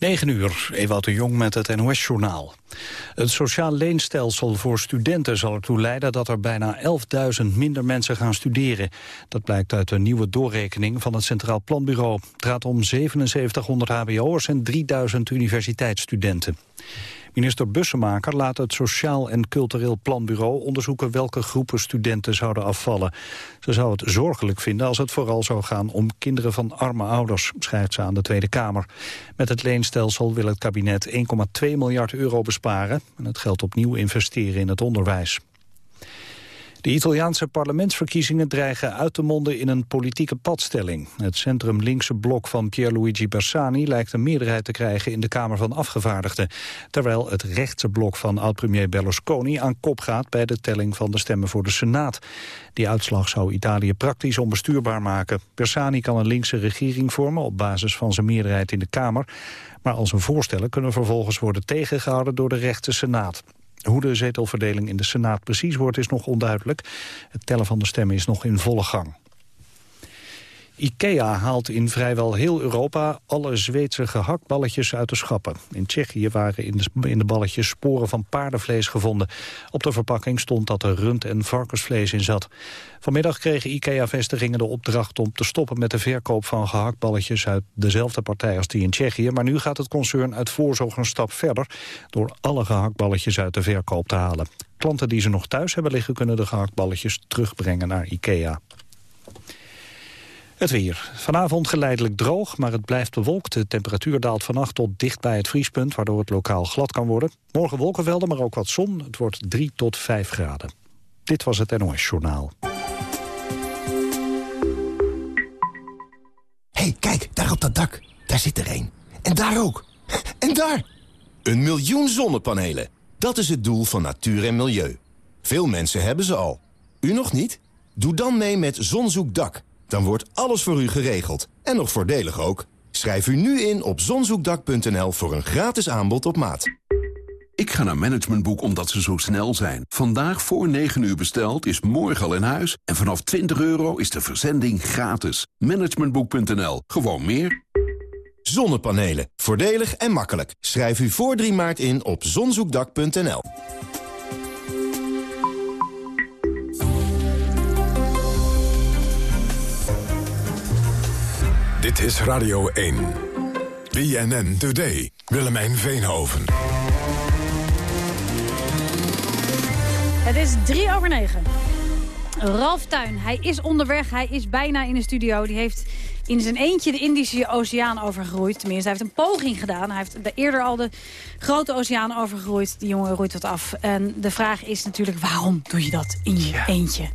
9 uur, Ewout de Jong met het NOS-journaal. Het sociaal leenstelsel voor studenten zal ertoe leiden dat er bijna 11.000 minder mensen gaan studeren. Dat blijkt uit een nieuwe doorrekening van het Centraal Planbureau. Het gaat om 7700 hbo'ers en 3000 universiteitsstudenten. Minister Bussemaker laat het Sociaal en Cultureel Planbureau onderzoeken welke groepen studenten zouden afvallen. Ze zou het zorgelijk vinden als het vooral zou gaan om kinderen van arme ouders, schrijft ze aan de Tweede Kamer. Met het leenstelsel wil het kabinet 1,2 miljard euro besparen en het geld opnieuw investeren in het onderwijs. De Italiaanse parlementsverkiezingen dreigen uit te monden in een politieke padstelling. Het centrum-linkse blok van Pierluigi Bersani lijkt een meerderheid te krijgen in de Kamer van Afgevaardigden. Terwijl het rechtse blok van oud-premier Berlusconi aan kop gaat bij de telling van de stemmen voor de Senaat. Die uitslag zou Italië praktisch onbestuurbaar maken. Bersani kan een linkse regering vormen op basis van zijn meerderheid in de Kamer. Maar al zijn voorstellen kunnen vervolgens worden tegengehouden door de rechtse Senaat. Hoe de zetelverdeling in de Senaat precies wordt is nog onduidelijk. Het tellen van de stemmen is nog in volle gang. IKEA haalt in vrijwel heel Europa alle Zweedse gehaktballetjes uit de schappen. In Tsjechië waren in de, balletjes sporen van paardenvlees gevonden. Op de verpakking stond dat er rund- en varkensvlees in zat. Vanmiddag kregen IKEA-vestigingen de opdracht om te stoppen met de verkoop van gehaktballetjes uit dezelfde partij als die in Tsjechië. Maar nu gaat het concern uit voorzorg een stap verder door alle gehaktballetjes uit de verkoop te halen. Klanten die ze nog thuis hebben liggen kunnen de gehaktballetjes terugbrengen naar IKEA. Het weer. Vanavond geleidelijk droog, maar het blijft bewolkt. De temperatuur daalt vannacht tot dicht bij het vriespunt... waardoor het lokaal glad kan worden. Morgen wolkenvelden, maar ook wat zon. Het wordt 3 tot 5 graden. Dit was het NOS Journaal. hey, kijk, daar op dat dak. Daar zit er één. En daar ook. En daar! Een miljoen zonnepanelen. Dat is het doel van natuur en milieu. Veel mensen hebben ze al. U nog niet? Doe dan mee met Zonzoekdak... Dan wordt alles voor u geregeld. En nog voordelig ook. Schrijf u nu in op zonzoekdak.nl voor een gratis aanbod op maat. Ik ga naar Managementboek omdat ze zo snel zijn. Vandaag voor 9 uur besteld is morgen al in huis. En vanaf 20 euro is de verzending gratis. Managementboek.nl. Gewoon meer. Zonnepanelen. Voordelig en makkelijk. Schrijf u voor 3 maart in op zonzoekdak.nl. Dit is Radio 1. BNN Today. Willemijn Veenhoven. Het is drie over negen. Ralf Tuin, hij is onderweg, hij is bijna in de studio. Die heeft in zijn eentje de Indische Oceaan overgeroeid. Tenminste, hij heeft een poging gedaan. Hij heeft eerder al de grote oceaan overgeroeid. Die jongen roeit wat af. En de vraag is natuurlijk, waarom doe je dat in je eentje?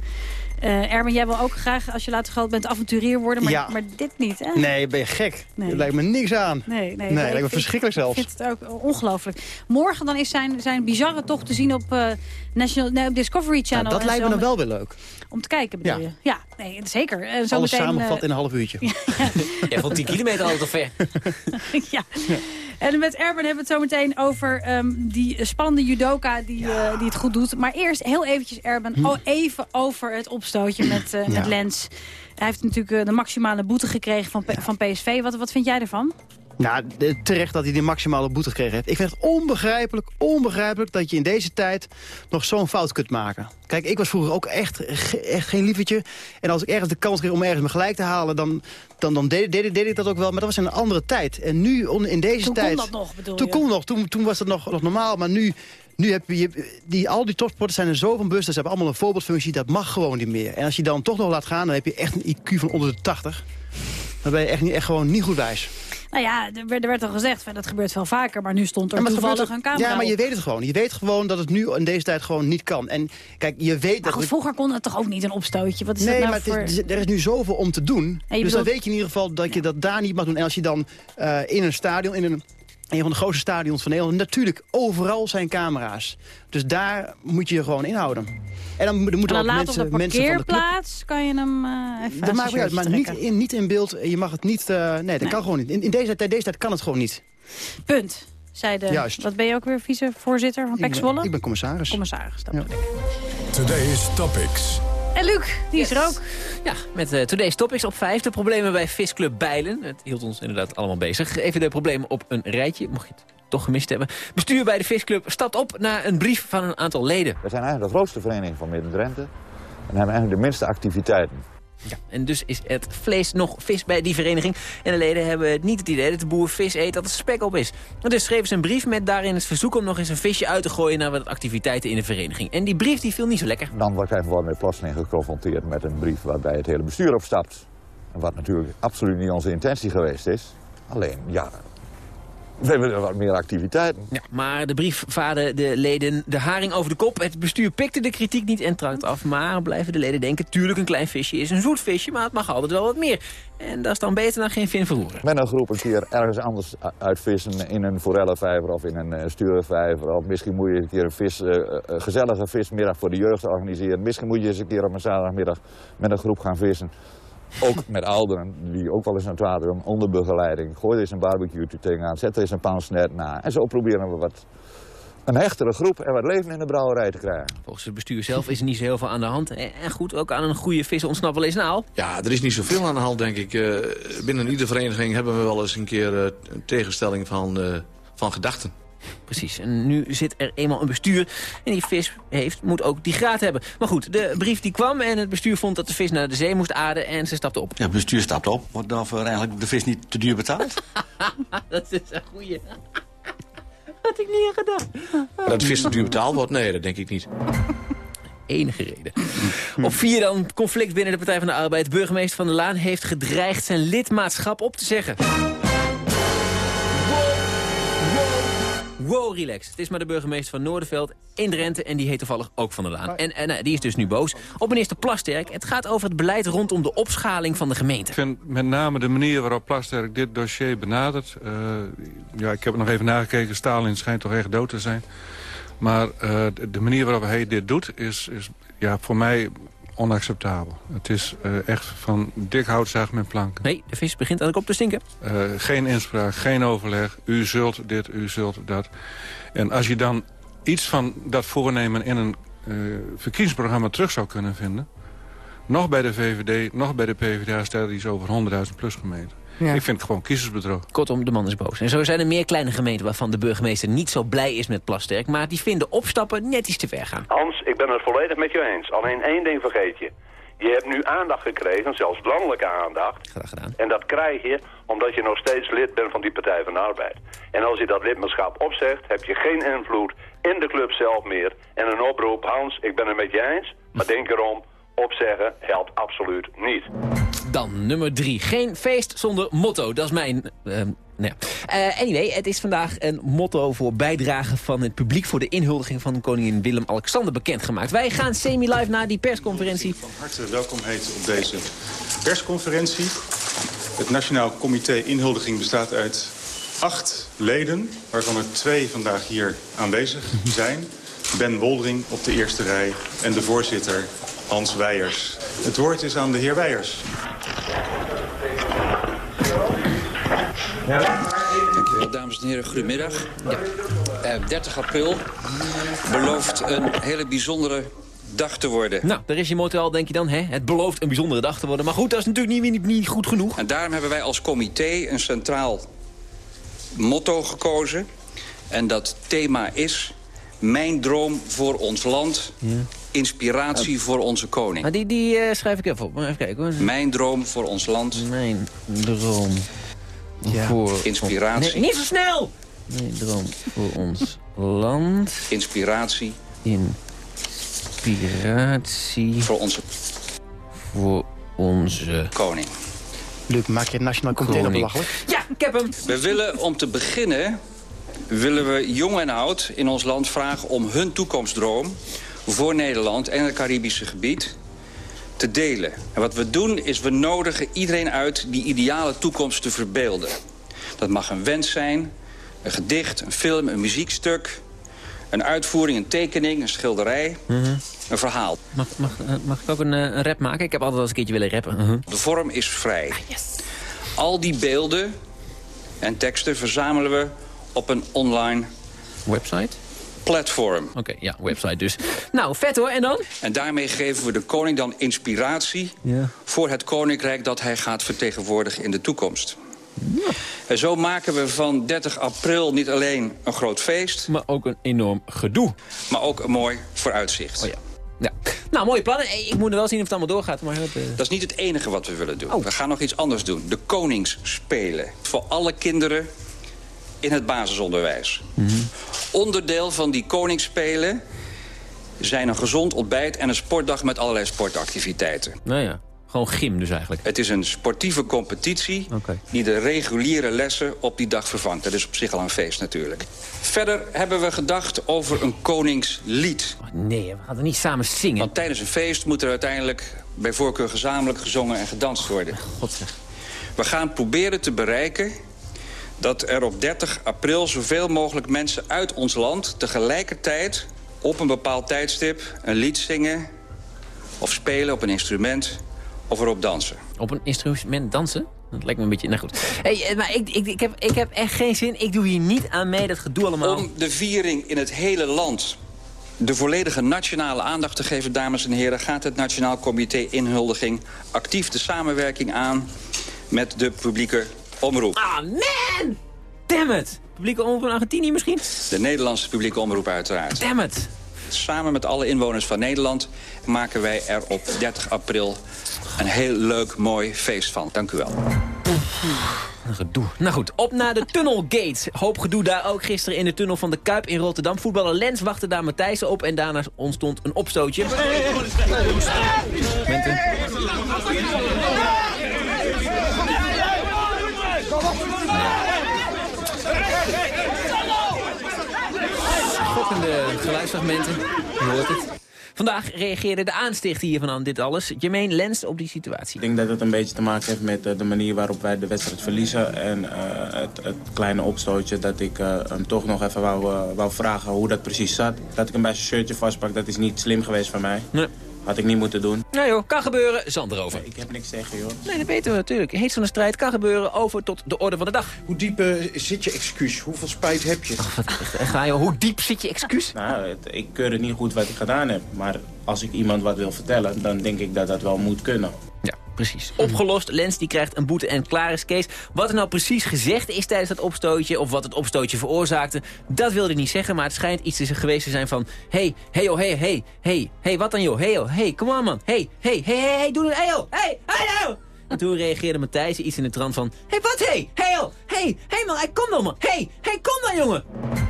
Uh, Erwin, jij wil ook graag, als je later groot bent, avonturier worden. Maar, ja. maar dit niet, hè? Nee, ben je gek. Nee. Er lijkt me niks aan. Nee, nee, nee lijkt me verschrikkelijk zelfs. Ik vind het ook ongelooflijk. Morgen dan is zijn, zijn bizarre tocht te zien op, uh, National, nee, op Discovery Channel. Nou, dat lijkt me dan wel weer leuk. Om te kijken, bedoel ja. je? Ja, nee, zeker. En zo Alles meteen, samengevat uh, in een half uurtje. ja. Jij vond 10 kilometer altijd al ver. ja. En met Erben hebben we het zo meteen over um, die spannende judoka die, ja. uh, die het goed doet. Maar eerst heel eventjes, Erben, hm. oh, even over het opstootje met, uh, met ja. Lens. Hij heeft natuurlijk uh, de maximale boete gekregen van, van PSV. Wat, wat vind jij ervan? Nou, terecht dat hij die maximale boete gekregen heeft. Ik vind het onbegrijpelijk, onbegrijpelijk dat je in deze tijd nog zo'n fout kunt maken. Kijk, ik was vroeger ook echt, echt geen lievertje. En als ik ergens de kans kreeg om ergens me gelijk te halen... dan, dan, dan deed, deed, deed, ik dat ook wel. Maar dat was in een andere tijd. En nu, in deze toen tijd... Toen kon dat nog, bedoel Toen je? kon nog. Toen, toen was dat nog, nog normaal. Maar nu... Nu heb je, die, al die topsporters zijn er zo van bewust. Ze hebben allemaal een voorbeeldfunctie. Dat mag gewoon niet meer. En als je dan toch nog laat gaan, dan heb je echt een IQ van onder de 80. Dan ben je echt, niet, echt gewoon niet goed wijs. Nou ja, er werd, er werd al gezegd, van, dat gebeurt veel vaker. Maar nu stond er ja, toevallig een camera Ja, maar je weet het gewoon. Je weet gewoon dat het nu in deze tijd gewoon niet kan. En kijk, je weet maar dat... goed, het... vroeger kon het toch ook niet een opstootje? Wat is nee, dat nou maar voor... is, er is nu zoveel om te doen. Dus bedoelt... dan weet je in ieder geval dat je dat daar niet mag doen. En als je dan uh, in een stadion... In een, een van de grootste stadions van Nederland. Natuurlijk, overal zijn camera's. Dus daar moet je je gewoon inhouden. En dan, dan moeten en dan ook laat mensen, op de mensen van de club... kan je hem uh, even Dat maakt niet uit, maar niet in, niet in beeld. Je mag het niet... Uh, nee, dat nee. kan gewoon niet. In, in deze, tijd, deze tijd kan het gewoon niet. Punt. Zei de, Juist. Wat ben je ook weer vicevoorzitter van Zwolle? Ik ben commissaris. Commissaris, dat ja. bedoel ik. Today's Topics. En Luc, die is er ook. Ja, met uh, Today's Topics op 5. De problemen bij Visclub Bijlen. Het hield ons inderdaad allemaal bezig. Even de problemen op een rijtje, mocht je het toch gemist hebben. Bestuur bij de Visclub stapt op na een brief van een aantal leden. We zijn eigenlijk de grootste vereniging van Midden-Drenthe. En hebben eigenlijk de minste activiteiten. Ja, en dus is het vlees nog vis bij die vereniging. En de leden hebben niet het idee dat de boer vis eet dat het spek op is. Dus schreven ze een brief met daarin het verzoek om nog eens een visje uit te gooien... naar wat activiteiten in de vereniging. En die brief die viel niet zo lekker. Dan wordt ik even met plotseling geconfronteerd met een brief waarbij het hele bestuur opstapt. Wat natuurlijk absoluut niet onze intentie geweest is. Alleen, ja, we willen wat meer activiteiten. Ja, maar de brief vaarde de leden de haring over de kop. Het bestuur pikte de kritiek niet en trakt af. Maar blijven de leden denken, tuurlijk een klein visje is een zoet visje... maar het mag altijd wel wat meer. En dat is dan beter dan geen vin verroeren. Met een groep een keer ergens anders uitvissen in een forellenvijver of in een uh, sturenvijver. Of misschien moet je een keer een vis, uh, gezellige vismiddag voor de jeugd organiseren. Misschien moet je eens een keer op een zaterdagmiddag met een groep gaan vissen. Ook met ouderen, die ook wel eens naar het water doen, onder begeleiding. Gooi er eens een barbecue tegen aan, zet er eens een pansnet na. En zo proberen we wat een hechtere groep en wat leven in de brouwerij te krijgen. Volgens het bestuur zelf is er niet zo heel veel aan de hand. En goed, ook aan een goede vis ontsnapt wel eens naal. Ja, er is niet zoveel aan de hand, denk ik. Uh, binnen iedere vereniging hebben we wel eens een keer uh, een tegenstelling van, uh, van gedachten. Precies, en nu zit er eenmaal een bestuur. En die vis heeft, moet ook die graad hebben. Maar goed, de brief die kwam en het bestuur vond dat de vis naar de zee moest aarden. En ze stapte op. Ja, het bestuur stapte op. Wordt daarvoor eigenlijk de vis niet te duur betaald? dat is een goeie. Had ik niet aan gedacht. Dat de vis te duur betaald wordt? Nee, dat denk ik niet enige reden. Op vier dan conflict binnen de Partij van de Arbeid. Burgemeester Van der Laan heeft gedreigd zijn lidmaatschap op te zeggen. Wow, relax. Het is maar de burgemeester van Noorderveld in Drenthe... en die heet toevallig ook Van der Laan. En, en die is dus nu boos op minister Plasterk. Het gaat over het beleid rondom de opschaling van de gemeente. Ik vind met name de manier waarop Plasterk dit dossier benadert... Uh, ja, ik heb nog even nagekeken, Stalin schijnt toch echt dood te zijn. Maar uh, de manier waarop hij dit doet is, is ja, voor mij onacceptabel. Het is uh, echt van dik hout zaag met planken. Nee, de vis begint aan de kop te stinken. Uh, geen inspraak, geen overleg. U zult dit, u zult dat. En als je dan iets van dat voornemen in een uh, verkiezingsprogramma terug zou kunnen vinden... nog bij de VVD, nog bij de PvdA staat iets over 100.000 plus gemeenten. Ja. Ik vind het gewoon kiezersbedrog. Kortom, de man is boos. En zo zijn er meer kleine gemeenten waarvan de burgemeester niet zo blij is met Plasterk... maar die vinden opstappen net iets te ver gaan. Hans, ik ben het volledig met je eens. Alleen één ding vergeet je. Je hebt nu aandacht gekregen, zelfs landelijke aandacht. Graag gedaan. En dat krijg je omdat je nog steeds lid bent van die Partij van de Arbeid. En als je dat lidmaatschap opzegt, heb je geen invloed in de club zelf meer. En een oproep, Hans, ik ben het met je eens, maar denk erom, opzeggen helpt absoluut niet. Dan nummer drie. Geen feest zonder motto. Dat is mijn... Uh, nou ja. uh, anyway, het is vandaag een motto voor bijdrage van het publiek... voor de inhuldiging van koningin Willem-Alexander bekendgemaakt. Wij gaan semi-live naar die persconferentie. Van harte welkom heet op deze persconferentie. Het Nationaal Comité Inhuldiging bestaat uit acht leden... waarvan er twee vandaag hier aanwezig zijn. Ben Woldering op de eerste rij en de voorzitter Hans Weijers. Het woord is aan de heer Weijers. Dames en heren. Goedemiddag. Ja. Uh, 30 april belooft een hele bijzondere dag te worden. Nou, daar is je motto al, denk je dan. Hè? Het belooft een bijzondere dag te worden. Maar goed, dat is natuurlijk niet, niet, niet goed genoeg. En daarom hebben wij als comité een centraal motto gekozen. En dat thema is... Mijn droom voor ons land... Ja inspiratie voor onze koning. Maar die, die uh, schrijf ik even op. Even kijken hoor. Mijn droom voor ons land. Mijn droom ja. voor... Inspiratie. Nee, niet zo snel! Mijn droom voor ons land. Inspiratie. Inspiratie. Voor onze... Voor onze... Koning. Luc, maak je het Nationaal Comité belachelijk? Ja, ik heb hem! We willen om te beginnen... willen we jong en oud in ons land vragen om hun toekomstdroom voor Nederland en het Caribische gebied te delen. En wat we doen is we nodigen iedereen uit die ideale toekomst te verbeelden. Dat mag een wens zijn, een gedicht, een film, een muziekstuk... een uitvoering, een tekening, een schilderij, een verhaal. Mag, mag, mag ik ook een, een, rap maken? Ik heb altijd wel eens een keertje willen rappen. De vorm is vrij. Ah, yes. Al die beelden en teksten verzamelen we op een online... Website? Platform. Oké, ja, website dus. Nou, vet hoor. En dan? En daarmee geven we de koning dan inspiratie... Ja. voor het koninkrijk dat hij gaat vertegenwoordigen in de toekomst. En zo maken we van 30 april niet alleen een groot feest... Maar ook een enorm gedoe. Maar ook een mooi vooruitzicht. Oh ja. Ja. Nou, mooie plannen. Ik moet er wel zien of het allemaal doorgaat. Maar het, eh, Dat is niet het enige wat we willen doen. Oh. We gaan nog iets anders doen. De Koningsspelen. Voor alle kinderen in het basisonderwijs. Mhm. Onderdeel van die Koningsspelen zijn een gezond ontbijt... en een sportdag met allerlei sportactiviteiten. Nou ja, gewoon gym dus eigenlijk. Het is een sportieve competitie die de reguliere lessen op die dag vervangt. Dat is op zich al een feest natuurlijk. Verder hebben we gedacht over een koningslied. nee, we gaan er niet samen zingen. Want tijdens een feest moet er uiteindelijk bij voorkeur gezamenlijk gezongen en gedanst worden. We gaan proberen te bereiken dat er op 30 april zoveel mogelijk mensen uit ons land... tegelijkertijd op een bepaald tijdstip een lied zingen... of spelen op een instrument of erop dansen. Op een instrument dansen? Dat lijkt me een beetje... Nou goed. Hey, eh, maar ik, ik, ik, heb, ik heb echt geen zin. Ik doe hier niet aan mee, dat gedoe allemaal. Om de viering in het hele land de volledige nationale aandacht te geven, dames en heren... gaat het Nationaal Comité Inhuldiging actief de samenwerking aan... met de publieke omroep. Ah, man! Damn it! Publieke omroep van Argentinië misschien? De Nederlandse publieke omroep uiteraard. Damn it! Samen met alle inwoners van Nederland maken wij er op 30 april een heel leuk, mooi feest van. Dank u wel. Een gedoe. Nou goed, op naar de Tunnelgate. Hoop gedoe daar ook gisteren in de tunnel van de Kuip in Rotterdam. Voetballer Lens wachtte daar Matthijs op en daarna ontstond een opstootje. Schokkende geluidsfragmenten. Je hoort het. Vandaag reageerde de aanstichter hiervan aan dit alles. Jermaine Lens op die situatie. Ik denk dat het een beetje te maken heeft met eh, de manier waarop wij de wedstrijd verliezen. En eh, het, het kleine opstootje dat ik eh, hem toch nog even wou, wou vragen hoe dat precies zat. Dat ik hem bij zijn shirtje vastpak, dat is niet slim geweest van mij. Nee. Had ik niet moeten doen. Nou joh, kan gebeuren. Zand erover. Ik heb niks tegen, joh. Nee, dat weten we natuurlijk. Heet van de strijd kan gebeuren. Over tot de orde van de dag. Hoe diep eh, zit je excuus? Hoeveel spijt heb je? Ga je, hoe diep zit je excuus? Nou, het- ik keur het niet goed wat ik gedaan heb. Maar als ik iemand wat wil vertellen, dan denk ik dat dat wel moet kunnen. Ja, precies. Opgelost. Lens die krijgt een boete en klaar is Kees. Wat er nou precies gezegd is tijdens dat opstootje... of wat het opstootje veroorzaakte, dat wilde hij niet zeggen. Maar het schijnt iets te geweest te zijn van... hey, hey, oh, hey, hey, hey, hey, wat dan joh? Hey, oh, hey, come on man. Hey, hey, hey, hey, hey, doe het. Hey, oh, hey, hey, oh. En toen reageerde Matthijs iets in de trant van... hey, wat, hey, hey, oh, hey, hey man, kom dan man. Hey, hey, kom dan jongen.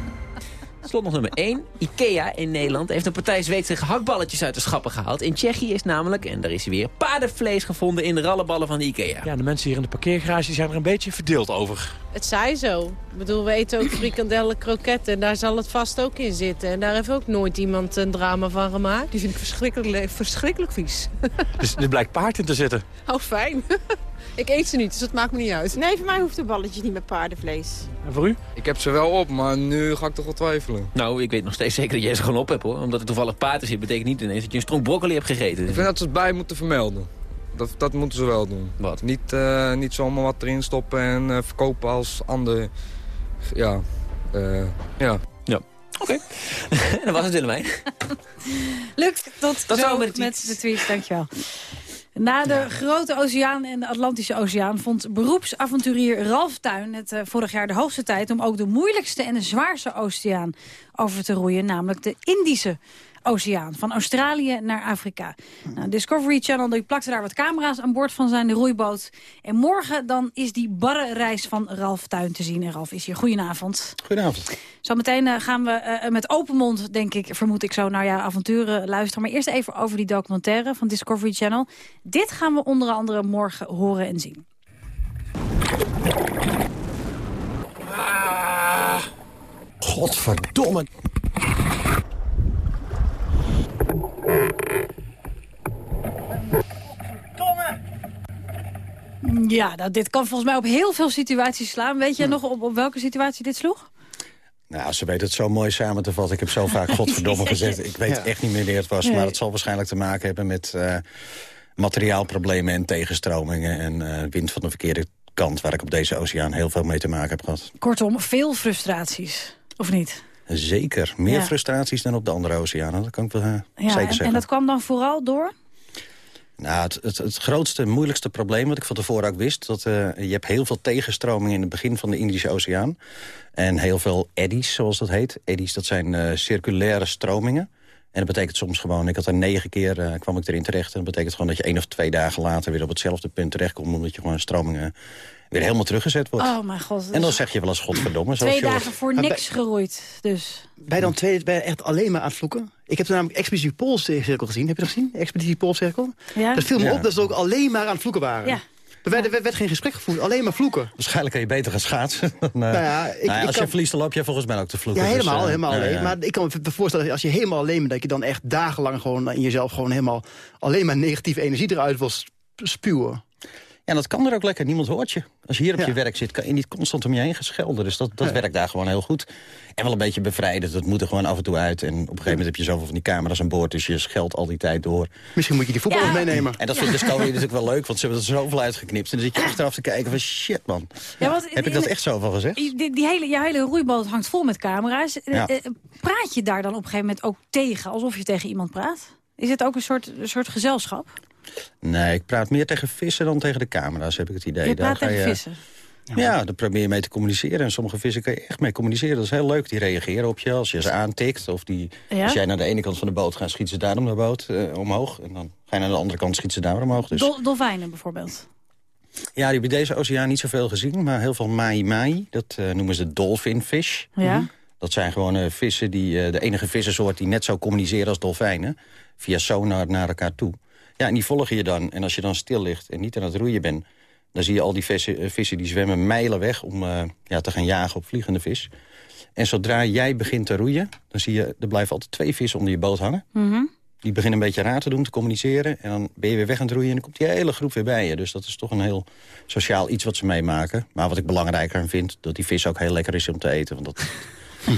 Slot nog nummer 1. Ikea in Nederland heeft een partij Zweedse gehaktballetjes uit de schappen gehaald. In Tsjechië is namelijk, en daar is hij weer, paardenvlees gevonden in de rallenballen van de Ikea. Ja, de mensen hier in de parkeergarage zijn er een beetje verdeeld over. Het zij zo. Ik bedoel, we eten ook frikandellen, kroketten. En daar zal het vast ook in zitten. En daar heeft ook nooit iemand een drama van gemaakt. Die vind ik verschrikkelijk, verschrikkelijk vies. Dus er blijkt paard in te zitten. Oh, fijn. Ik eet ze niet, dus dat maakt me niet uit. Nee, voor mij hoeft de balletjes niet met paardenvlees. En voor u? Ik heb ze wel op, maar nu ga ik toch wel twijfelen. Nou, ik weet nog steeds zeker dat jij ze gewoon op hebt hoor. Omdat er toevallig paarden zit, betekent niet ineens dat je een stronk broccoli hebt gegeten. Ik vind dat ze het bij moeten vermelden. Dat, dat moeten ze wel doen. Wat? Niet, eh, niet zomaar wat erin stoppen en eh, verkopen als ander. Ja. eh, ja. Ja. Oké. dat was het Willemijn. Lukt tot Tot zo met, met de de tweets, dankjewel. Na de grote oceaan en de Atlantische Oceaan vond beroepsavonturier Ralf Tuin het eh, vorig jaar de hoogste tijd om ook de moeilijkste en de zwaarste oceaan over te roeien, namelijk de Indische Oceaan, van Australië naar Afrika. Nou, Discovery Channel die plakte daar wat camera's aan boord van zijn roeiboot. En morgen dan is die barre reis van Ralf Tuin te zien. En Ralf is hier. Goedenavond. Goedenavond. Zometeen eh, gaan we eh, met open mond, denk ik, vermoed ik zo, naar jouw avonturen luisteren. Maar eerst even over die documentaire van Discovery Channel. Dit gaan we onder andere morgen horen en zien. Godverdomme. Ja, nou, dit kan volgens mij op heel veel situaties slaan. Weet je nog op, op welke situatie dit sloeg? Nou, ze weet het zo mooi samen te vatten. Ik heb zo vaak godverdomme gezegd. Ik weet Ja. echt niet meer wanneer het was. Nee. Maar het zal waarschijnlijk te maken hebben met eh, materiaalproblemen en tegenstromingen. En eh, wind van de verkeerde kant, waar ik op deze oceaan heel veel mee te maken heb gehad. Kortom, veel frustraties. Of niet? Zeker. Meer Ja. frustraties dan op de andere oceanen. Dat kan ik wel eh, Ja, zeker en, zeggen. en dat kwam dan vooral door? Nou, het, het, het grootste, moeilijkste probleem wat ik van tevoren ook wist... dat eh, je hebt heel veel tegenstroming in het begin van de Indische Oceaan. En heel veel eddies, zoals dat heet. Eddies, dat zijn eh, circulaire stromingen. En dat betekent soms gewoon, ik had er negen keer, eh, kwam ik erin terecht. En dat betekent gewoon dat je één of twee dagen later weer op hetzelfde punt terechtkomt. Omdat je gewoon stromingen weer helemaal teruggezet wordt. Oh mijn god. En dan zeg je wel eens godverdomme. Twee dagen voor niks geroeid. Dus. Ben je dan twee, ben je echt alleen maar aan het vloeken? Ik heb toen namelijk Expeditie Poolcirkel gezien. Heb je dat gezien? Expeditie Poolcirkel? Ja. Dat viel me Ja. op dat ze ook alleen maar aan het vloeken waren. Ja. Er werd, er werd geen gesprek gevoerd, alleen maar vloeken. Waarschijnlijk kan je beter gaan schaatsen. Dan, eh, Nou ja, ik- nou ja, ik als kan- je verliest, dan loop je volgens mij ook te vloeken. Ja, Dus, helemaal, eh, helemaal ja, alleen. ja. Maar ik kan me voorstellen, als je helemaal alleen bent... dat je dan echt dagenlang gewoon in jezelf gewoon helemaal... alleen maar negatieve energie eruit wil sp- spuwen. Ja, dat kan er ook lekker. Niemand hoort je. Als je hier op Ja. je werk zit, kan je niet constant om je heen geschelden. Dus dat, dat Ja. werkt daar gewoon heel goed. En wel een beetje bevrijdend. Dat moet er gewoon af en toe uit. En op een gegeven moment heb je zoveel van die camera's aan boord. Dus je scheldt al die tijd door. Misschien moet je die voetballers Ja. meenemen. En dat vindt de Discovery natuurlijk wel leuk. Want ze hebben er zoveel uitgeknipt. En dan zit je achteraf te kijken van shit man. Want Heb ik dat echt zoveel gezegd? Die, die hele, je hele roeiboot hangt vol met camera's. Eh, Ja. eh, praat je daar dan op een gegeven moment ook tegen? Alsof je tegen iemand praat? Is het ook een soort, een soort gezelschap? Nee, ik praat meer tegen vissen dan tegen de camera's, heb ik het idee. je Daar praat ga tegen je- vissen. Ja, daar probeer je mee te communiceren. En sommige vissen kan je echt mee communiceren. Dat is heel leuk. Die reageren op je als je ze aantikt. Of die, Ja? als jij naar de ene kant van de boot gaat, schieten ze daarom de boot eh, omhoog. En dan ga je naar de andere kant, schieten ze daar omhoog. Dus Dol- dolfijnen bijvoorbeeld. ja, die hebben deze oceaan niet zoveel gezien. Maar heel veel maai-maai. Dat eh, noemen ze dolphinfish. Ja. Dat zijn gewoon eh, vissen, die, eh, de enige vissensoort die net zo communiceren als dolfijnen. Via sonar naar elkaar toe. Ja, en die volgen je dan. En als je dan stil ligt en niet aan het roeien bent... dan zie je al die vissen, eh, vissen die zwemmen mijlen weg om eh, ja, te gaan jagen op vliegende vis. En zodra jij begint te roeien, dan zie je... er blijven altijd twee vissen onder je boot hangen. Mhm. Die beginnen een beetje raar te doen, te communiceren. En dan ben je weer weg aan het roeien en dan komt die hele groep weer bij je. Dus dat is toch een heel sociaal iets wat ze meemaken. Maar wat ik belangrijker vind, dat die vis ook heel lekker is om te eten. Want dat,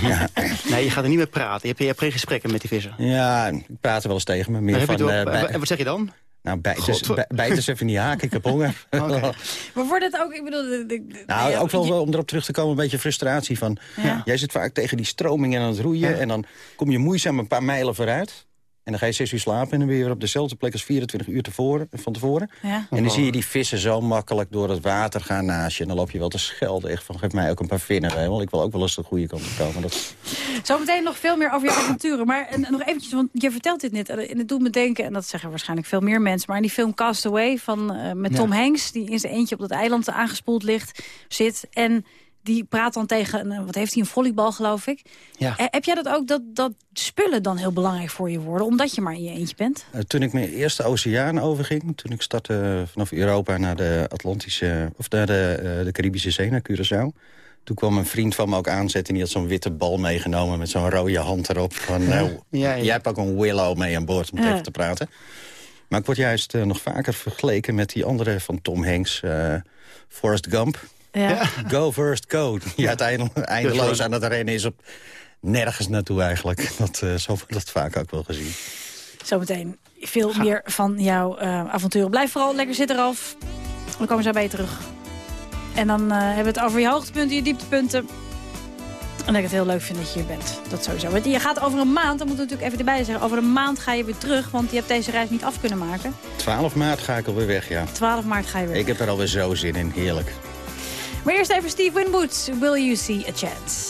ja, Nee, je gaat er niet meer praten. Je hebt, je hebt geen gesprekken met die vissen. ja, ik praat er wel eens tegen me. Meer van, wel- eh, bij- en wat zeg je dan? nou, bijt eens, God. bij- bijt eens even in die haak, ik heb honger. Maar wordt het ook, ik bedoel... de- Nou, ook wel wel om erop terug te komen, een beetje frustratie van... Ja. Jij zit vaak tegen die stromingen aan het roeien... en dan kom je moeizaam een paar mijlen vooruit... en dan ga je zes uur slapen en dan ben je weer op dezelfde plek als 24 uur tevoren, van tevoren. Ja. En dan zie je die vissen zo makkelijk door het water gaan naast je... en dan loop je wel te schelden, echt van geef mij ook een paar vinnen. Hè, want ik wil ook wel eens de goede kant op komen. Dat... Zometeen nog veel meer over je avonturen. Maar en, nog eventjes, want je vertelt dit net. En het doet me denken, en dat zeggen waarschijnlijk veel meer mensen... maar in die film Castaway van, eh, met Ja. Tom Hanks... die in zijn eentje op dat eiland aangespoeld ligt, zit... en die praat dan tegen, een, wat heeft hij, een volleybal geloof ik. Ja. Eh, heb jij dat ook, dat, dat spullen dan heel belangrijk voor je worden... omdat je maar in je eentje bent? Eh, toen ik mijn eerste oceaan overging, toen ik startte vanaf Europa naar de Atlantische, of naar de, eh, de Caribische Zee, naar Curaçao. Toen kwam een vriend van me ook aanzetten en die had zo'n witte bal meegenomen met zo'n rode hand erop. Van, nou, Ja, ja. Jij hebt ook een willow mee aan boord om Ja. tegen te praten. Maar ik word juist nog vaker vergeleken met die andere van Tom Hanks, eh Forrest Gump. Ja. Go first, go. Die uiteindelijk eindeloos aan het rennen is op nergens naartoe eigenlijk. Dat, eh, zo wordt dat vaak ook wel gezien. Zometeen veel meer van jouw eh, avonturen. Blijf vooral lekker zitten, Ralf. We komen zo bij je terug. En dan eh, hebben we het over je hoogtepunten, je dieptepunten. En dat ik het heel leuk vind dat je hier bent. Dat sowieso. Want je gaat over een maand, dan moeten we natuurlijk even erbij zeggen... over een maand ga je weer terug, want je hebt deze reis niet af kunnen maken. 12 maart ga ik alweer weg, ja. 12 maart ga je weer. Ik heb er alweer zo zin in, heerlijk. Maar eerst even Steve Winwood. Will you see a chance?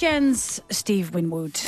Chance, Steve Winwood.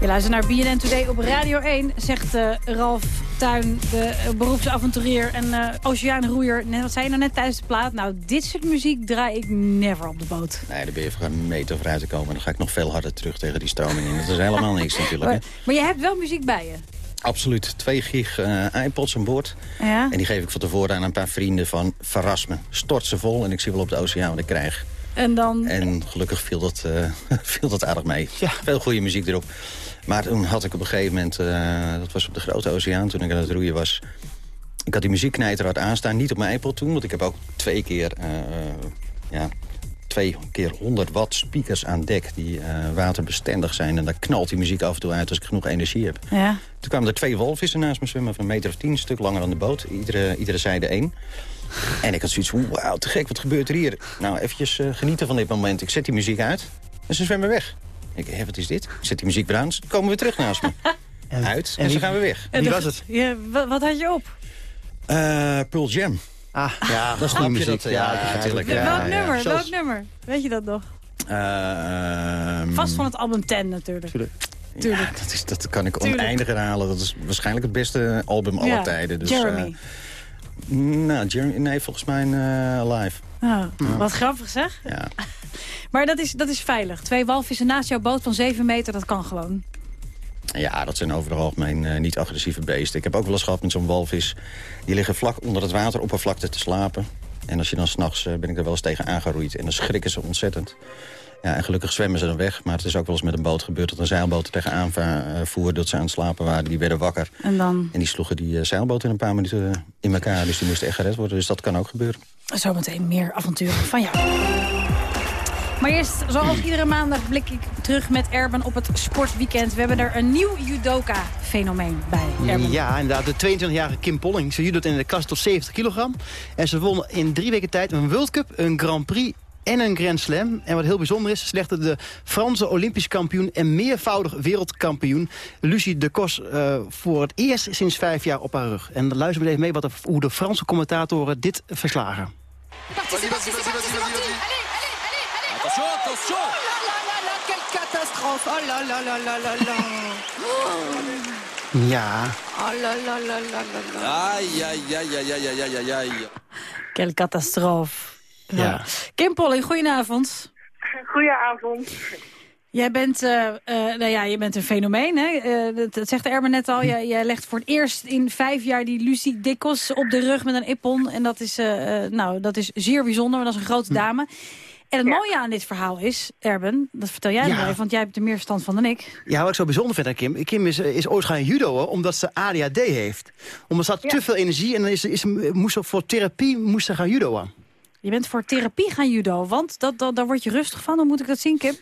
Je luistert naar BNN Today op Radio 1, zegt eh, Ralf Tuin, de eh, beroepsavonturier en eh oceaanroeier. Net, wat zei je nou net tijdens de plaat? Nou, dit soort muziek draai ik never op de boot. Nee, dan ben je een meter vooruit te komen. Dan ga ik nog veel harder terug tegen die stroming in. Dat is helemaal niks natuurlijk. Maar, maar je hebt wel muziek bij je. Absoluut. Twee gig iPods aan boord. Ja? En die geef ik van tevoren aan een paar vrienden van... verras me, stort ze vol en ik zie wel op de oceaan wat ik krijg. En dan... En gelukkig viel dat, eh, viel dat aardig mee. Veel goede muziek erop. Maar toen had ik op een gegeven moment... eh, dat was op de Grote Oceaan, toen ik aan het roeien was... Ik had die muziekknijter hard aanstaan. Niet op mijn iPod toen, want ik heb ook twee keer... eh, ja, twee keer 100 watt speakers aan dek... die waterbestendig zijn. En daar knalt die muziek af en toe uit als ik genoeg energie heb. Ja. Toen kwamen er twee walvissen naast me zwemmen... van een meter of tien, een stuk langer dan de boot. Iedere, iedere zijde één. En ik had zoiets van, wauw, te gek, wat gebeurt er hier? Nou, eventjes eh, genieten van dit moment. Ik zet die muziek uit en ze zwemmen weg. Ik, hé, wat is dit? Ik zet die muziek weer aan, ze komen weer terug naast me. uit en, en ze wie- gaan weer weg. En de- Ja, wa- wat had je op? Eh Pearl Jam. Ah, ja, dat is goede muziek. dat? Ja, het. tuurlijk. Welk Ja, ja. nummer? Zoals- Welk nummer? Weet je dat nog? Ehm, Vast van het album 10 natuurlijk. Tuurlijk. Ja, dat, is, dat kan ik Tuurlijk. oneindig herhalen. Dat is waarschijnlijk het beste album aller Ja, tijden. Dus, Jeremy. eh, nou, Jeremy, nee, volgens mij eh, live. Ah, Wat grappig zeg. Ja. Maar dat is, dat is veilig. Twee walvissen naast jouw boot van 7 meter, dat kan gewoon. Ja, dat zijn over het algemeen eh, niet agressieve beesten. Ik heb ook wel eens gehad met zo'n walvis. Die liggen vlak onder het wateroppervlakte te slapen. En als je dan s'nachts, uh, ben ik er wel eens tegen aangeroeid. En dan schrikken ze ontzettend. Ja, en gelukkig zwemmen ze dan weg. Maar het is ook wel eens met een boot gebeurd dat een zeilboot er tegenaan eh, voer... dat ze aan het slapen waren. Die werden wakker. En dan En die sloegen die eh, zeilboot in een paar minuten eh, in elkaar. Dus die moesten echt gered worden. Dus dat kan ook gebeuren. zometeen meer avonturen van jou. Maar eerst, zoals iedere maandag, blik ik terug met Erben op het sportweekend. We hebben er een nieuw judoka-fenomeen bij. Erben. Ja, inderdaad. De 22-jarige Kim Polling. Ze judot in de klasse tot 70 kilogram. En ze won in drie weken tijd een World Cup, een Grand Prix en een Grand Slam. En wat heel bijzonder is, legde de Franse Olympisch kampioen... en meervoudig wereldkampioen Lucie de Kos eh, voor het eerst sinds vijf jaar op haar rug. En luister maar even mee wat de, hoe de Franse commentatoren dit verslagen. Attention, attention Oh là là là là, quelle catastrophe Oh là là là là là là Ja, Oh là là là là là là Aïe, aïe, aïe, aïe, aïe, aïe, aïe, aïe Quelle catastrofe. Ja. Kim Polling, goedenavond. Goedenavond. Jij bent, eh, eh, nou ja, je bent een fenomeen, hè? Eh, dat, dat zegt Erben net al. Jij, jij legt voor het eerst in vijf jaar die Lucie Dikkos op de rug met een ippon. En dat is, nou, dat is zeer bijzonder, want dat is een grote dame. En het mooie aan dit verhaal is, Erben, dat vertel jij Ja. nog even, want jij hebt er meer verstand van dan ik. Ja, wat ik zo bijzonder vind aan Kim... Kim is, is ooit gaan judoën omdat ze ADHD heeft. Omdat ze had te veel energie en dan is, ze- is, moest ze voor therapie moest ze gaan judoën. Je bent voor therapie gaan judo, want dat, dat, daar word je rustig van. Hoe moet ik dat zien, Kim?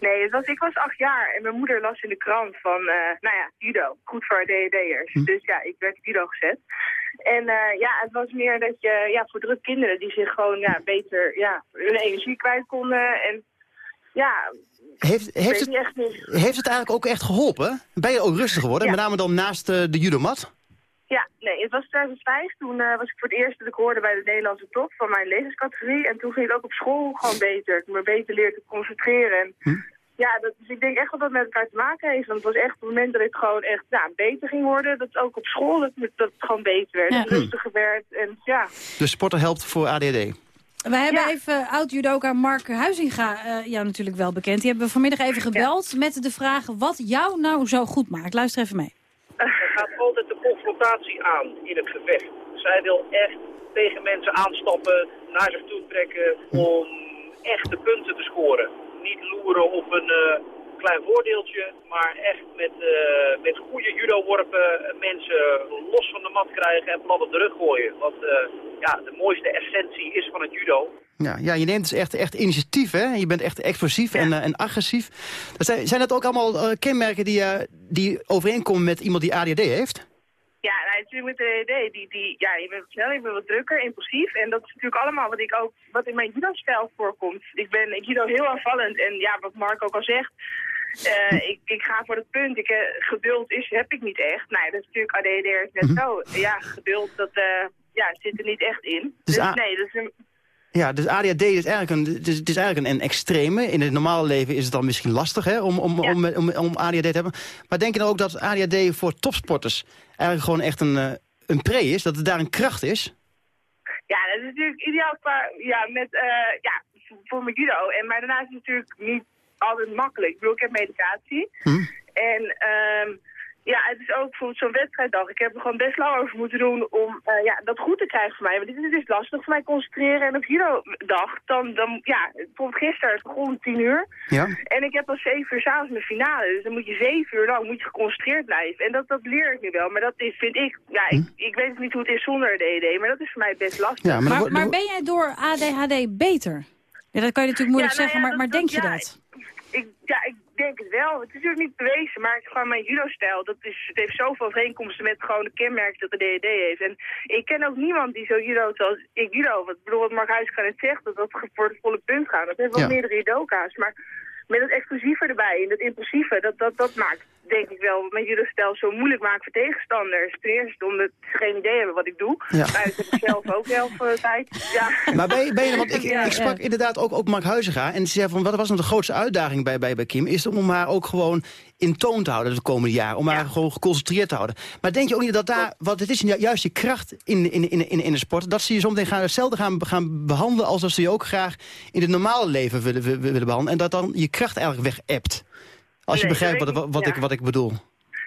Nee, het was, ik was acht jaar en mijn moeder las in de krant van, eh, nou ja, judo. Goed voor ADHD'ers. Dus ja, ik werd judo gezet. En eh, ja, het was meer dat je, ja, voor druk kinderen die zich gewoon, ja, beter, ja, hun energie kwijt konden. En ja, Heeft, heeft, het, niet echt meer. heeft het eigenlijk ook echt geholpen? Ben je ook rustig geworden? Ja. Met name dan naast eh, de judomat? Ja, nee, het was 2005. Toen eh, was ik voor het eerst dat ik hoorde bij de Nederlandse top van mijn lezerscategorie. En toen ging het ook op school gewoon beter. Ik me beter leerde te concentreren. En, Ja, dat, dus ik denk echt dat dat met elkaar te maken heeft. Want het was echt op het moment dat ik gewoon echt ja, beter ging worden. Dat ook op school dat, het- dat het gewoon beter werd. Ja. en rustiger werd. En ja, De sporter helpt voor ADHD. Wij hebben even oud-judoka Mark Huizinga eh, jou natuurlijk wel bekend. Die hebben we vanmiddag even gebeld met de vraag wat jou nou zo goed maakt. Luister even mee. Er gaat altijd confrontatie aan in het gevecht. Zij wil echt tegen mensen aanstappen, naar zich toe trekken om echt de punten te scoren. Niet loeren op een eh, klein voordeeltje, maar echt met, eh, met goede judo-worpen mensen los van de mat krijgen en plat op de rug gooien. Wat eh, ja, de mooiste essentie is van het judo. Ja, ja, je neemt dus echt, echt initiatief, hè? Je bent echt explosief en, en agressief. Dat zijn, zijn dat ook allemaal kenmerken die, die overeenkomen met iemand die ADHD heeft? Ja, nou, natuurlijk met de ADD, die, die, ja, je bent wat sneller, je bent wat drukker, impulsief. En dat is natuurlijk allemaal wat ik ook, wat in mijn judo-stijl voorkomt. Ik ben, ik judo heel aanvallend en ja, wat Mark ook al zegt, eh, ik, ik ga voor het punt. Ik, eh, geduld is, heb ik niet echt. Nou, ja, dat is natuurlijk ADD net zo. Ja, geduld, dat eh, ja, zit er niet echt in. Dus Dus, nee, dat is een... Ja, dus ADHD is eigenlijk een, het is, het is eigenlijk een, een extreme. In het normale leven is het dan misschien lastig hè, om, om, om, om, om ADHD te hebben. Maar denk je nou ook dat ADHD voor topsporters eigenlijk gewoon echt een, eh, een pre is? Dat het daar een kracht is? Ja, dat is natuurlijk ideaal qua, ja, met, eh, ja, voor mijn judo. En, maar daarnaast is het natuurlijk niet altijd makkelijk. Ik bedoel, ik heb medicatie. En ehm, ja, het is ook bijvoorbeeld zo'n wedstrijddag. Ik heb er gewoon best lang over moeten doen om eh, ja, dat goed te krijgen voor mij. Want dit is lastig voor mij concentreren. En op judo-dag, dan, dan, ja, bijvoorbeeld gisteren, het begon om tien uur. Ja. En ik heb al zeven uur s'avonds mijn finale. Dus dan moet je zeven uur lang moet je geconcentreerd blijven. En dat, dat leer ik nu wel. Maar dat is, vind ik, ja, ik, ik weet niet hoe het is zonder DD. Maar dat is voor mij best lastig. maar, maar, ben jij door ADHD beter? Ja, dat kan je natuurlijk moeilijk Ja, nou zeggen, ja, maar, maar dat- denk je ja, dat? Ik, ja, ik denk het wel. Het is natuurlijk niet bewezen, maar het is gewoon mijn judo-stijl. Dat is, het heeft zoveel overeenkomsten met gewoon de kenmerken dat de DED heeft. En ik ken ook niemand die zo judo zoals ik judo. Wat, ik bedoel, wat Mark Huiskaan net zegt, dat dat voor het volle punt gaat. Dat heeft wel Ja. meerdere judoka's. Maar met het explosieve erbij en dat impulsieve, dat, dat, dat maakt denk ik wel mijn judo-stijl zo moeilijk maakt voor tegenstanders. Ten eerste omdat ze geen idee hebben wat ik doe. Ja. Maar dat heb ik zelf ook heel veel tijd. Ja. Maar ben je, ben je want ik, Ja, ik sprak ja. inderdaad ook, ook Mark Huizinga. En ze zei van, wat was nou de grootste uitdaging bij, bij, bij Kim? Is om haar ook gewoon in toon te houden de komende jaren. Om haar gewoon geconcentreerd te houden. Maar denk je ook niet dat daar, want het is ju- juist je kracht in, in, in, in, in de sport... dat ze je zometeen gaan, hetzelfde gaan, gaan behandelen... als dat ze je ook graag in het normale leven willen, willen, behandelen. En dat dan je kracht eigenlijk weg Als je Nee, begrijpt wat, wat, ik- wat, ja. ik, wat ik bedoel.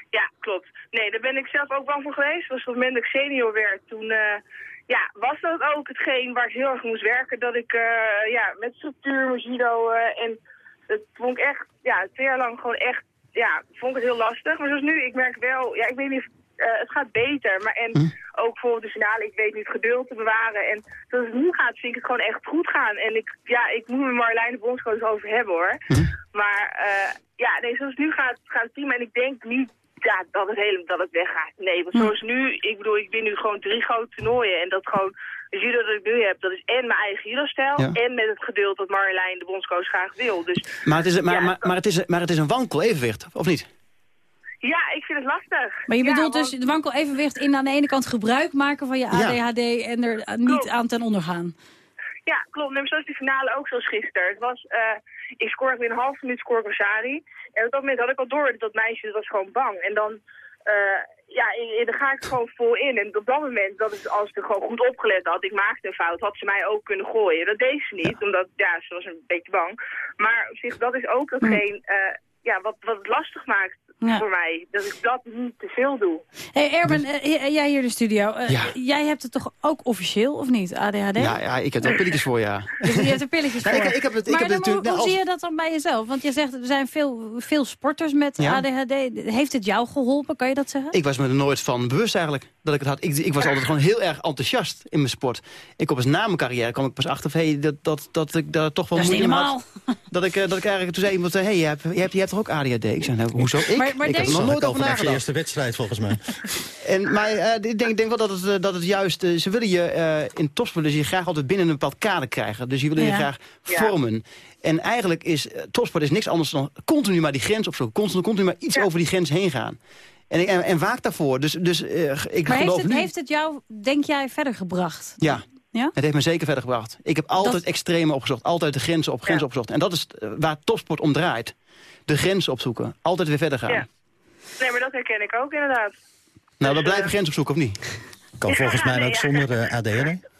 Ja, klopt. Nee, daar ben ik zelf ook bang voor geweest. Was op het moment dat ik senior werd, toen eh, ja, was dat ook hetgeen waar ik heel erg moest werken. Dat ik eh, ja, met structuur, met judo eh, en dat vond ik echt, ja, twee jaar lang gewoon echt, ja, vond ik het heel lastig. Maar zoals nu, ik merk wel, ja, ik weet niet of het gaat beter. Maar en ook voor de finale, ik weet nu het geduld te bewaren. En zoals het nu gaat, vind ik het gewoon echt goed gaan. En ik, ja, ik moet met Marlijn de bondscoach over hebben hoor. Maar eh, ja, nee, zoals het nu gaat, gaat het prima. En ik denk niet ja, dat, het hele, dat het weggaat. Nee, want zoals nu, ik bedoel, ik win nu gewoon drie grote toernooien. En dat gewoon, het judo dat ik nu heb, dat is en mijn eigen judo-stijl... Ja. en met het geduld dat Marjolein de bondscoach graag wil. Dus Maar het is, maar, ja, maar, maar, het is, maar het is een wankel evenwicht, of niet? Ja, ik vind het lastig. Maar je Ja, bedoelt want- dus de wankel evenwicht in aan de ene kant gebruik maken van je ADHD... en er niet aan ten onder gaan. Ja, klopt. Nee, maar zoals die finale ook zoals gisteren. Het was, eh, ik scoorde binnen een half minuut scoorde Rosari. En op dat moment had ik al door dat dat meisje dat was gewoon bang. En dan, eh, ja, dan ga ik gewoon vol in. En op dat moment, dat is, als ik er gewoon goed opgelet had, ik maakte een fout, had ze mij ook kunnen gooien. Dat deed ze niet, omdat, ja, ze was een beetje bang. Maar op zich, dat is ook hetgeen, eh, ja, wat, wat het lastig maakt Ja. voor mij. Dat ik dat niet te veel doe. Hey Erben, eh, jij hier in de studio. eh, Ja. Jij hebt het toch ook officieel, of niet, ADHD? Ja, ja, ik heb er pilletjes voor, ja. Dus je hebt er pilletjes voor. ik- ik heb het- ik maar heb dan, het natuurlijk- hoe, nou, hoe zie je dat dan bij jezelf? Want je zegt, er zijn veel, veel sporters met Ja. ADHD. Heeft het jou geholpen, kan je dat zeggen? Ik was me er nooit van bewust eigenlijk dat ik het had. Ik, ik was altijd gewoon heel erg enthousiast in mijn sport. Ik kom pas na mijn carrière kwam ik pas achter van, hey, dat, dat, dat ik daar toch wel moeite had. Dat ik, eh, dat ik eigenlijk toen zei iemand, zei, hey, je hebt, je, hebt, je hebt toch ook ADHD? Ik zei, nou, hoezo ik? Maar- maar ik heb denk- er nog nooit over over naar je nagedacht. eerste wedstrijd volgens mij. En, maar eh, ik denk, denk wel dat het, eh, dat het juist... eh, ze willen je eh, in topsport dus je graag altijd binnen een bepaald kader krijgen. Dus je willen Ja. je graag Ja. vormen. En eigenlijk is topsport is niks anders dan continu maar die grens opzoeken. Continu, continu maar iets over die grens heen gaan. En, ik- en, en waak daarvoor. Dus, dus ik maar heeft geloof het, nu... heeft het jou, denk jij, verder gebracht? Ja. Ja? Het heeft me zeker verder gebracht. Ik heb altijd Dat- extreme opgezocht. Altijd de grenzen op grenzen opgezocht. En dat is waar topsport om draait. De grenzen opzoeken. Altijd weer verder gaan. Ja. Nee, maar dat herken ik ook inderdaad. Nou, we blijven grenzen opzoeken, of niet? Kan volgens mij nee, ook ja. zonder eh ADHD.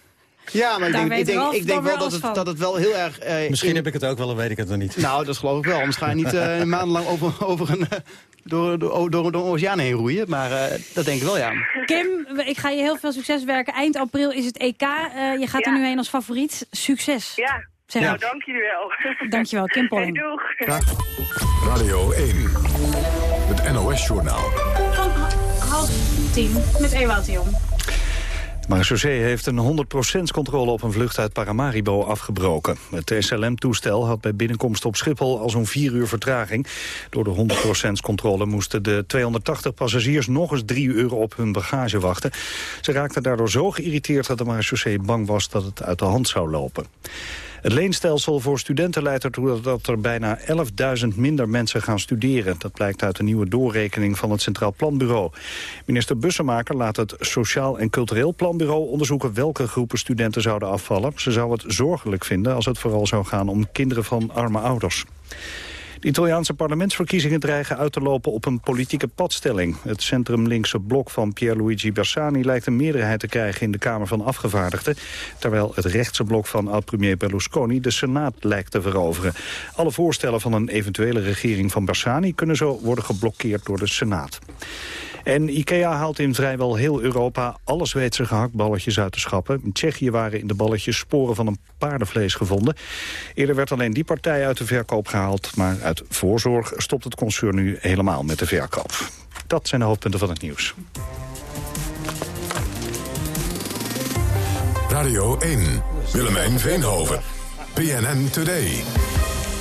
Ja, maar ik Daar denk, ik denk, Ralf ik denk wel dat het, van. dat het wel heel erg... eh, Misschien in- heb ik het ook wel, dan weet ik het nog niet. Nou, dat geloof ik wel. Anders ga je niet eh, maandenlang over, over een, eh, door, door, door, door een oceaan heen roeien. Maar eh, dat denk ik wel, ja. Kim, ik ga je heel veel succes werken. Eind april is het EK. Eh, je gaat er nu heen als favoriet. Succes. Ja, Zeg nou, dank jullie wel. Dankjewel, Kim Hey, Polling. doeg. Radio 1. Het NOS-journaal. Van half tien met Ewout Jong. Marechaussee heeft een 100% controle op een vlucht uit Paramaribo afgebroken. Het SLM-toestel had bij binnenkomst op Schiphol al zo'n vier uur vertraging. Door de 100% controle moesten de 280 passagiers nog eens drie uur op hun bagage wachten. Ze raakten daardoor zo geïrriteerd dat de marechaussee bang was dat het uit de hand zou lopen. Het leenstelsel voor studenten leidt ertoe dat er bijna 11.000 minder mensen gaan studeren. Dat blijkt uit een nieuwe doorrekening van het Centraal Planbureau. Minister Bussemaker laat het Sociaal en Cultureel Planbureau onderzoeken welke groepen studenten zouden afvallen. Ze zou het zorgelijk vinden als het vooral zou gaan om kinderen van arme ouders. De Italiaanse parlementsverkiezingen dreigen uit te lopen op een politieke padstelling. Het centrum-linkse blok van Pierluigi Bersani lijkt een meerderheid te krijgen in de Kamer van Afgevaardigden, terwijl het rechtse blok van oud-premier Berlusconi de Senaat lijkt te veroveren. Alle voorstellen van een eventuele regering van Bersani kunnen zo worden geblokkeerd door de Senaat. En IKEA haalt in vrijwel heel Europa alle Zweedse gehaktballetjes uit de schappen. In Tsjechië waren in de balletjes sporen van een paardenvlees gevonden. Eerder werd alleen die partij uit de verkoop gehaald. Maar uit voorzorg stopt het concern nu helemaal met de verkoop. Dat zijn de hoofdpunten van het nieuws. Radio 1, Willemijn Veenhoven, PNN Today.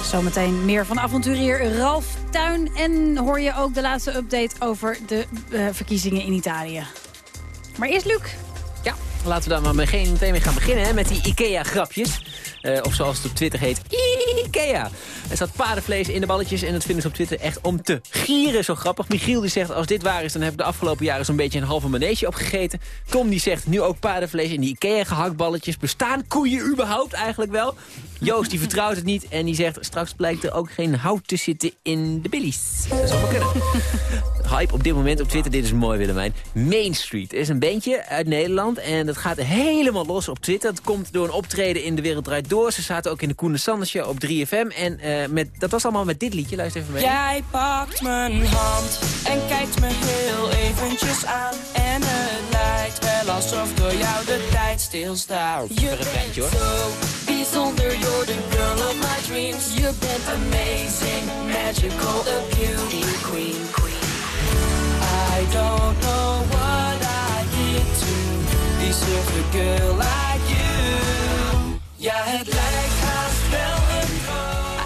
Zometeen meer van avonturier Ralf Tuin. En hoor je ook de laatste update over de eh, verkiezingen in Italië. Maar eerst Luc. Laten we daar maar meteen mee gaan beginnen hè, met die IKEA-grapjes. Eh, of zoals het op Twitter heet, IKEA. Er staat paardenvlees in de balletjes en dat vinden ze op Twitter echt om te gieren. Zo grappig. Michiel die zegt, als dit waar is, dan heb ik de afgelopen jaren zo'n beetje een halve manege opgegeten. Tom die zegt, nu ook paardenvlees in die IKEA gehaktballetjes. Bestaan koeien überhaupt eigenlijk wel? Joost die vertrouwt het niet en die zegt, straks blijkt er ook geen hout te zitten in de billies. Dat zou wel kunnen. Hype op dit moment op Twitter, dit is mooi Willemijn. Main Street is een bandje uit Nederland en dat gaat helemaal los op Twitter. Dat komt door een optreden in De Wereld Draait Door. Ze zaten ook in de Koen Sanders Show op 3FM. En eh, met, dat was allemaal met dit liedje, luister even mee. Jij pakt mijn hand en kijkt me heel eventjes aan. En het lijkt wel alsof door jou de tijd stilstaat. Je bandje, hoor. zo bijzonder, you're the girl of my dreams. Je bent amazing, magical, a beauty queen. Don't know what I did a girl like you. Ja, het lijkt haast wel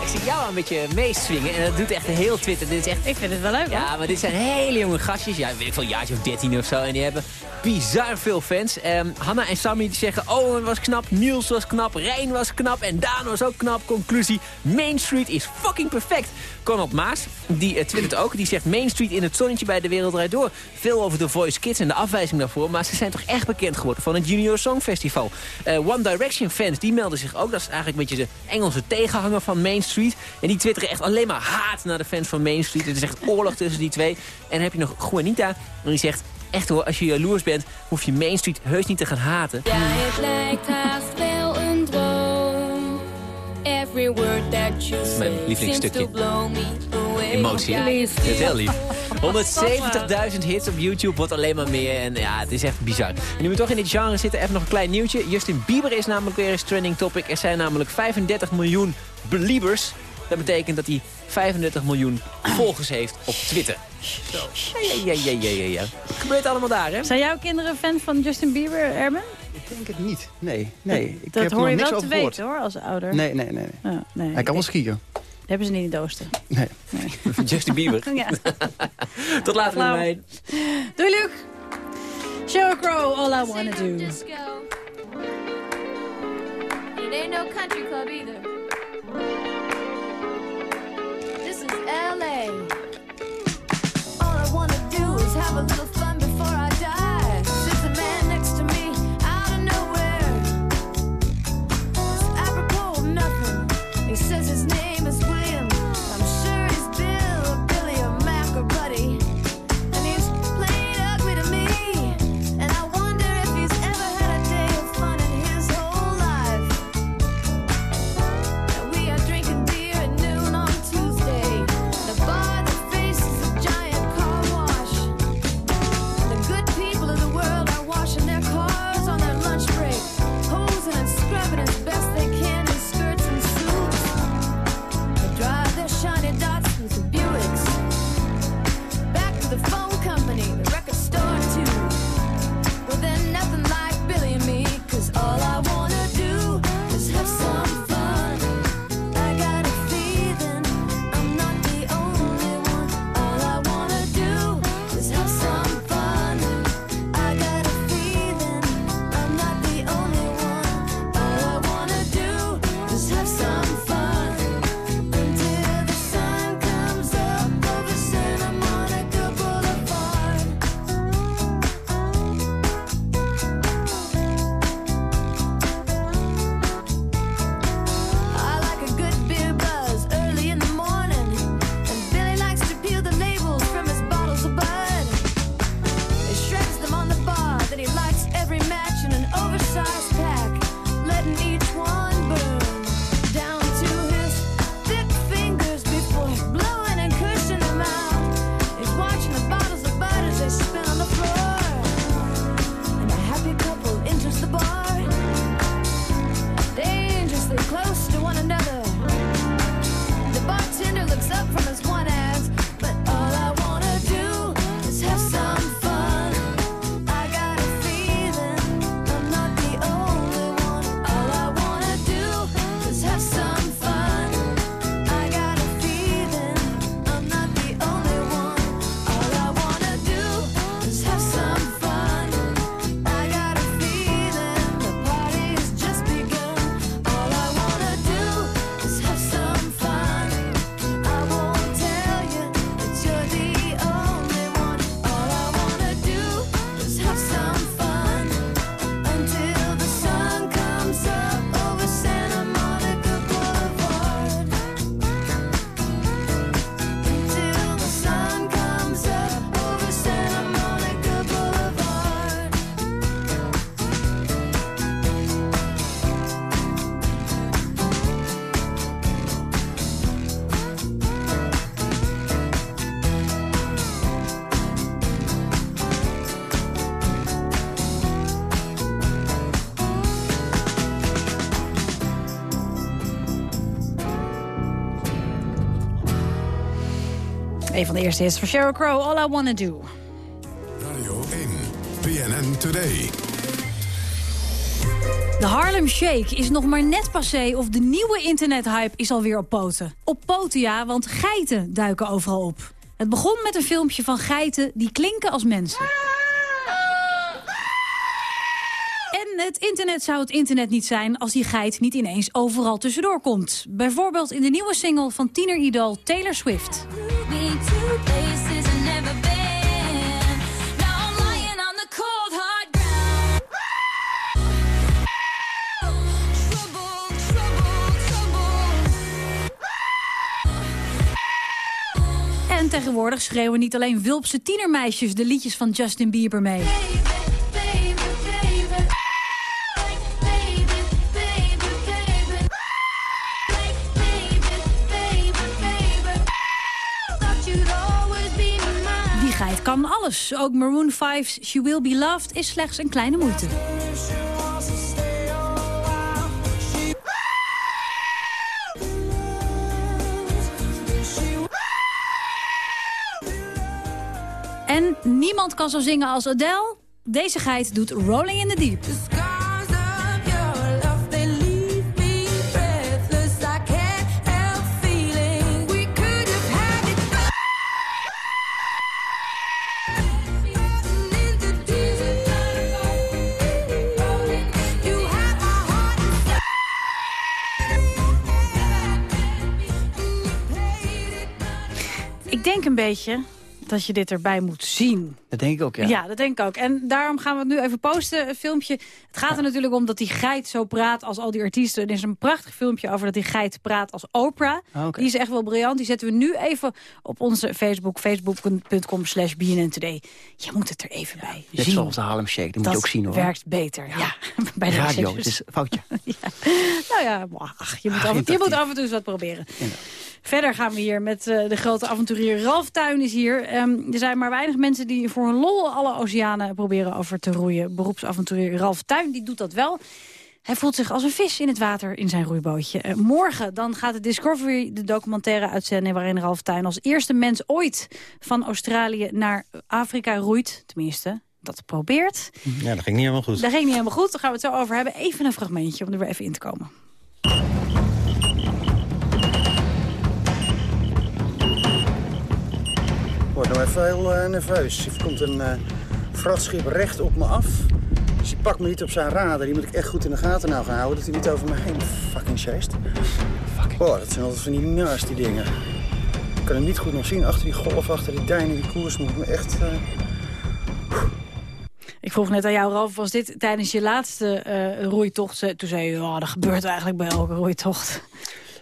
ik zie jou een beetje meeswingen en dat doet echt heel Twitter. Dit is echt... Ik vind het wel leuk. Ja, maar dit zijn hele jonge gastjes. Ja, weet ik veel, een jaartje of 13 of zo. En die hebben bizar veel fans. Ehm, Hanna en Sammy die zeggen, Owen was knap, Niels was knap, Rijn was knap en Daan was ook knap. Conclusie, Main Street is fucking perfect. Conrad Maas, die uh, twittert ook, die zegt Main Street in het zonnetje bij de wereld Draait door. Veel over de Voice Kids en de afwijzing daarvoor, maar ze zijn toch echt bekend geworden van het Junior Song Festival. Eh, One Direction fans, die melden zich ook. Dat is eigenlijk een beetje de Engelse tegenhanger van Main Street. En die twitteren echt alleen maar haat naar de fans van Main Street. Het is echt oorlog tussen die twee. En dan heb je nog Juanita, en die zegt... Echt hoor, als je jaloers bent, hoef je Main Street heus niet te gaan haten. Ja, het lijkt haast wel een droom. Every word that you say Mijn seems lievelingsstukje. Emotie, hè? Dat is heel lief. 170.000 hits op YouTube, wordt alleen maar meer. En ja, het is echt bizar. En nu we toch in dit genre zitten, even nog een klein nieuwtje. Justin Bieber is namelijk weer eens trending topic. Er zijn namelijk 35 miljoen believers. Dat betekent dat hij 35 miljoen volgers heeft op Twitter. Zo. Ja, ja, ja, ja, ja, gebeurt allemaal daar, hè? Zijn jouw kinderen fan van Justin Bieber, Erben? Ik denk het niet. Nee, nee. Ik dat heb er hoor je nog niks wel te weten hoor, als ouder. Nee, nee, nee. nee. Ja, nee. Hij kan wel skiën. Hebben ze niet in de oosten. Nee. Justin Bieber. Ja. Tot later, Flauw. Willemijn. Doei, Luc. Sheryl Crow, All I Wanna Do. It ain't no country club either. This is LA. All I wanna do is have a little fun before I die. Sits a man next to me out of nowhere. It's apropos of nothing. He says his name Een van de eerste hits van Sheryl Crow, All I Wanna Do. Radio 1, BNN Today. De Harlem Shake is nog maar net passé of de nieuwe internethype is alweer op poten. Op poten ja, want geiten duiken overal op. Het begon met een filmpje van geiten die klinken als mensen. En het internet zou het internet niet zijn als die geit niet ineens overal tussendoor komt. Bijvoorbeeld in de nieuwe single van tieneridool Taylor Swift. En tegenwoordig schreeuwen niet alleen wulpse tienermeisjes de liedjes van Justin Bieber mee. Geit kan alles. Ook Maroon 5's She Will Be Loved is slechts een kleine moeite. En niemand kan zo zingen als Adele. Deze geit doet Rolling in the Deep. Beetje dat je dit erbij moet zien. Dat denk ik ook, ja. Ja. dat denk ik ook. En daarom gaan we het nu even posten, een filmpje. Het gaat er natuurlijk om dat die geit zo praat als al die artiesten. Er is een prachtig filmpje over dat die geit praat als Oprah. Ah. Die is echt wel briljant. Die zetten we nu even op onze Facebook, facebook.com slash Today. Je moet het er even bij Net zien. zoals de Harlem Shake, die moet je ook zien hoor. werkt beter, ja. Bij de Radio, het is foutje. Nou ja, ach, je, moet Ah, af, geen je moet tactiek. af en toe eens wat proberen. Verder gaan we hier met eh, de grote avonturier Ralf Tuin is hier. Ehm, er zijn maar weinig mensen die voor hun lol alle oceanen proberen over te roeien. Beroepsavonturier Ralf Tuin, die doet dat wel. Hij voelt zich als een vis in het water in zijn roeibootje. Eh, morgen dan gaat de Discovery de documentaire uitzenden... waarin Ralf Tuin als eerste mens ooit van Australië naar Afrika roeit. Tenminste, dat probeert. Ja, dat ging niet helemaal goed. Dat ging niet helemaal goed, daar gaan we het zo over hebben. Even een fragmentje om er weer even in te komen. Word nou even heel eh, nerveus. Er komt een eh, vrachtschip recht op me af. Dus die pakt me niet op zijn radar. Die moet ik echt goed in de gaten nou gaan houden. Dat hij niet over me heen fucking chased. Fucking. Oh, dat zijn altijd van die naast die dingen. Ik kan hem niet goed nog zien. Achter die golf, achter die duinen, die koers moet ik me echt... eh, Ik vroeg net aan jou, Ralf, was dit tijdens je laatste roeitocht? Toen zei je, ja, dat gebeurt eigenlijk bij elke roeitocht.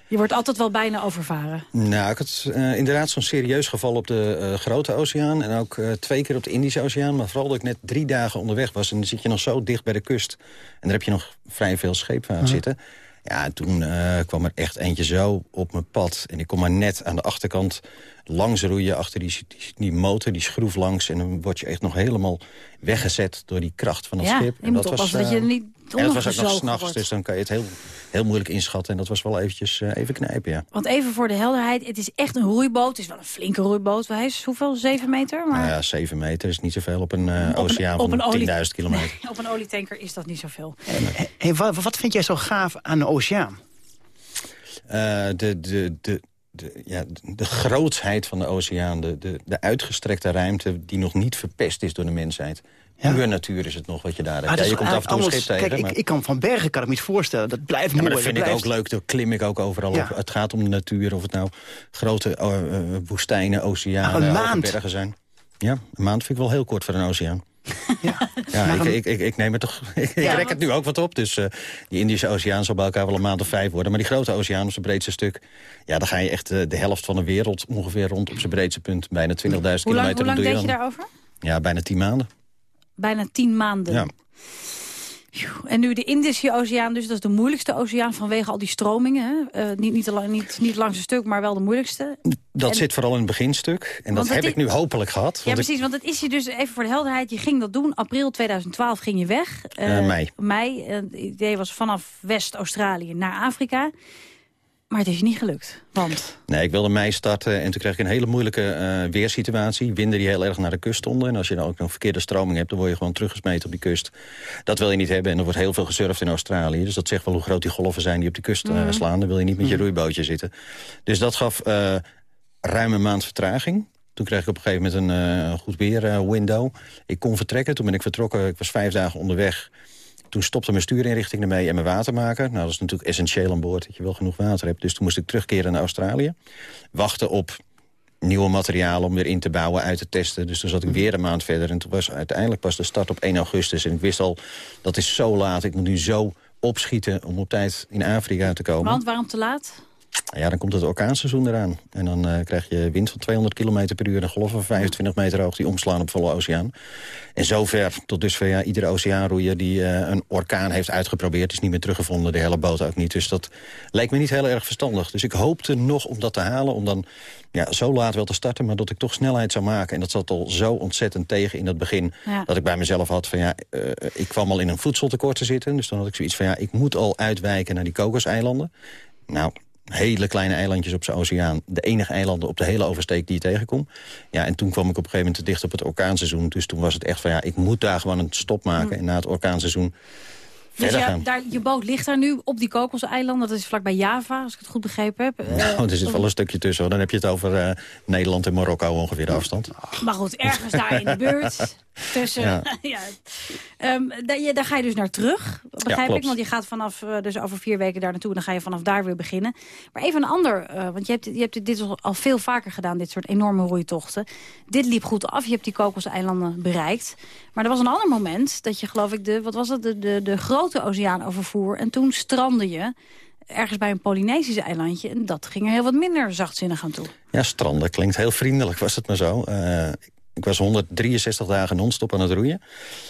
Je wordt altijd wel bijna overvaren. Nou, ik had eh, inderdaad zo'n serieus geval op de eh, Grote Oceaan... en ook eh, twee keer op de Indische Oceaan. Maar vooral dat ik net drie dagen onderweg was... en dan zit je nog zo dicht bij de kust. En daar heb je nog vrij veel scheepvaart zitten. Ja, toen eh, kwam er echt eentje zo op mijn pad. En ik kon maar net aan de achterkant langs roeien... achter die, die, die motor, die schroef langs... en dan word je echt nog helemaal weggezet door die kracht van het Ja, schip. En moet was, dat je eh, niet en dat was ook nog s'nachts, dus dan kan je het heel, heel moeilijk inschatten. En dat was wel eventjes eh, even knijpen, ja. Want even voor de helderheid, het is echt een roeiboot. Het is wel een flinke roeiboot. Hij is hoeveel? Zeven meter? Maar Nou ja, 7 meter is niet zoveel op een eh, Op een- oceaan op van een olie- 10.000 kilometer. Nee, op een olietanker is dat niet zoveel. Hey, wat, wat vind jij zo gaaf aan de oceaan? Eh, de, de, de, de, ja, de grootsheid van de oceaan, de, de, de uitgestrekte ruimte... die nog niet verpest is door de mensheid. Pure natuur is het nog wat je daar hebt. Ah, Ja, dat je is komt af en toe een schip tegen. Kijk, maar... ik, ik kan van bergen kan ik me niet voorstellen. Dat blijft Ja, mooi. maar dat vind ik blijft- ook leuk. Daar klim ik ook overal Ja. op. Het gaat om de natuur. Of het nou grote eh, eh, woestijnen, oceanen, Ah, bergen zijn. Ja, een maand vind ik wel heel kort voor een oceaan. Ja, Maar ik, ik, ik, ik neem het toch. ik Ja, rek het nu ook wat op. Dus eh, die Indische Oceaan zal bij elkaar wel een maand of vijf worden. Maar die grote oceaan op zijn breedste stuk. Ja, dan ga je echt eh, de helft van de wereld ongeveer rond op zijn breedste punt. Bijna 20.000 Hoe lang, kilometer. hoe lang deed je daarover? Ja, bijna tien maanden. Bijna tien maanden. Ja. En nu de Indische Oceaan, dus dat is de moeilijkste oceaan vanwege al die stromingen. Hè? Eh, niet, niet, niet, niet langs een stuk, maar wel de moeilijkste. Dat En- zit vooral in het beginstuk. En dat heb ik nu hopelijk gehad. Ja, ik- precies, want het is je dus, even voor de helderheid, je ging dat doen. April 2012 ging je weg. Eh, mei. Mei. Eh, Het idee was vanaf West-Australië naar Afrika. Maar het is niet gelukt, want... Nee, ik wilde mei starten en toen kreeg ik een hele moeilijke eh, weersituatie. Winden die heel erg naar de kust stonden. En als je dan ook nog verkeerde stroming hebt, dan word je gewoon teruggesmeten op die kust. Dat wil je niet hebben en er wordt heel veel gesurfd in Australië. Dus dat zegt wel hoe groot die golven zijn die op die kust eh, Mhm. slaan. Dan wil je niet met je roeibootje zitten. Dus dat gaf eh ruim een maand vertraging. Toen kreeg ik op een gegeven moment een goed weer window. Ik kon vertrekken. Toen ben ik vertrokken. Ik was vijf dagen onderweg. Toen stopte mijn stuurinrichting ermee en mijn watermaker. Nou, dat is natuurlijk essentieel aan boord, dat je wel genoeg water hebt. Dus toen moest ik terugkeren naar Australië. Wachten op nieuwe materialen om weer in te bouwen, uit te testen. Dus toen zat ik weer een maand verder. En toen was uiteindelijk pas de start op 1 augustus. En ik wist al, dat is zo laat. Ik moet nu zo opschieten om op tijd in Afrika te komen. Want waarom te laat? Ja, dan komt het orkaanseizoen eraan. En dan eh, krijg je wind van 200 km per uur... en golven van 25 meter hoog die omslaan op volle oceaan. En zover, tot dusver, ja, iedere oceaanroeier... die eh, een orkaan heeft uitgeprobeerd, is niet meer teruggevonden. De hele boot ook niet. Dus dat leek me niet heel erg verstandig. Dus ik hoopte nog om dat te halen, om dan ja, zo laat wel te starten... maar dat ik toch snelheid zou maken. En dat zat al zo ontzettend tegen in het begin... Ja. dat ik bij mezelf had van ja, eh, ik kwam al in een voedseltekort te zitten. Dus dan had ik zoiets van ja, ik moet al uitwijken naar die kokoseilanden. Nou, hele kleine eilandjes op zijn oceaan. De enige eilanden op de hele oversteek die je tegenkomt. Ja, en toen kwam ik op een gegeven moment te dicht op het orkaanseizoen. Dus toen was het echt van ja, ik moet daar gewoon een stop maken. Mm. En na het orkaanseizoen Dus ja, daar, je boot ligt daar nu op die kokoseilanden. Dat is vlakbij Java, als ik het goed begrepen heb. Eh, Nou, er zit wel een stukje tussen. hoor. Dan heb je het over eh, Nederland en Marokko ongeveer de afstand. Maar goed, ergens daar in de buurt. Tussen, ja. Ja. Ehm, daar, je- daar ga je dus naar terug, begrijp ik. Want je gaat vanaf, eh, dus over vier weken daar naartoe... en dan ga je vanaf daar weer beginnen. Maar even een ander, eh, want je hebt, je hebt dit al- al veel vaker gedaan... dit soort enorme roeitochten. Dit liep goed af, je hebt die kokoseilanden bereikt. Maar er was een ander moment dat je, geloof ik... de, wat was het, de, de, de grote oceaan overvoer... en toen strandde je ergens bij een Polynesisch eilandje... en dat ging er heel wat minder zachtzinnig aan toe. Ja, stranden klinkt heel vriendelijk, was het maar zo. Eh, ik was 163 dagen non-stop aan het roeien.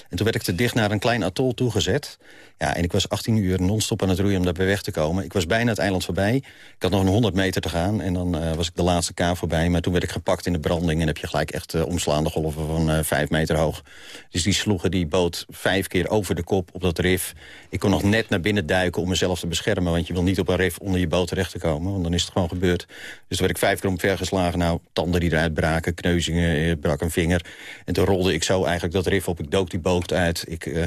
En toen werd ik te dicht naar een klein atol toegezet. Ja, en ik was 18 uur non-stop aan het roeien om daarbij weg te komen. Ik was bijna het eiland voorbij. Ik had nog een 100 meter te gaan en dan eh, was ik de laatste kaaf voorbij. Maar toen werd ik gepakt in de branding en heb je gelijk echt eh, omslaande golven van eh 5 meter hoog. Dus die sloegen die boot vijf keer over de kop op dat rif. Ik kon nog net naar binnen duiken om mezelf te beschermen. Want je wil niet op een rif onder je boot terecht te komen. Want dan is het gewoon gebeurd. Dus toen werd ik vijf keer omvergeslagen. Nou, tanden die eruit braken, kneuzingen, brak een vinger. En toen rolde ik zo eigenlijk dat rif op. Ik dook die boot uit. Ik eh,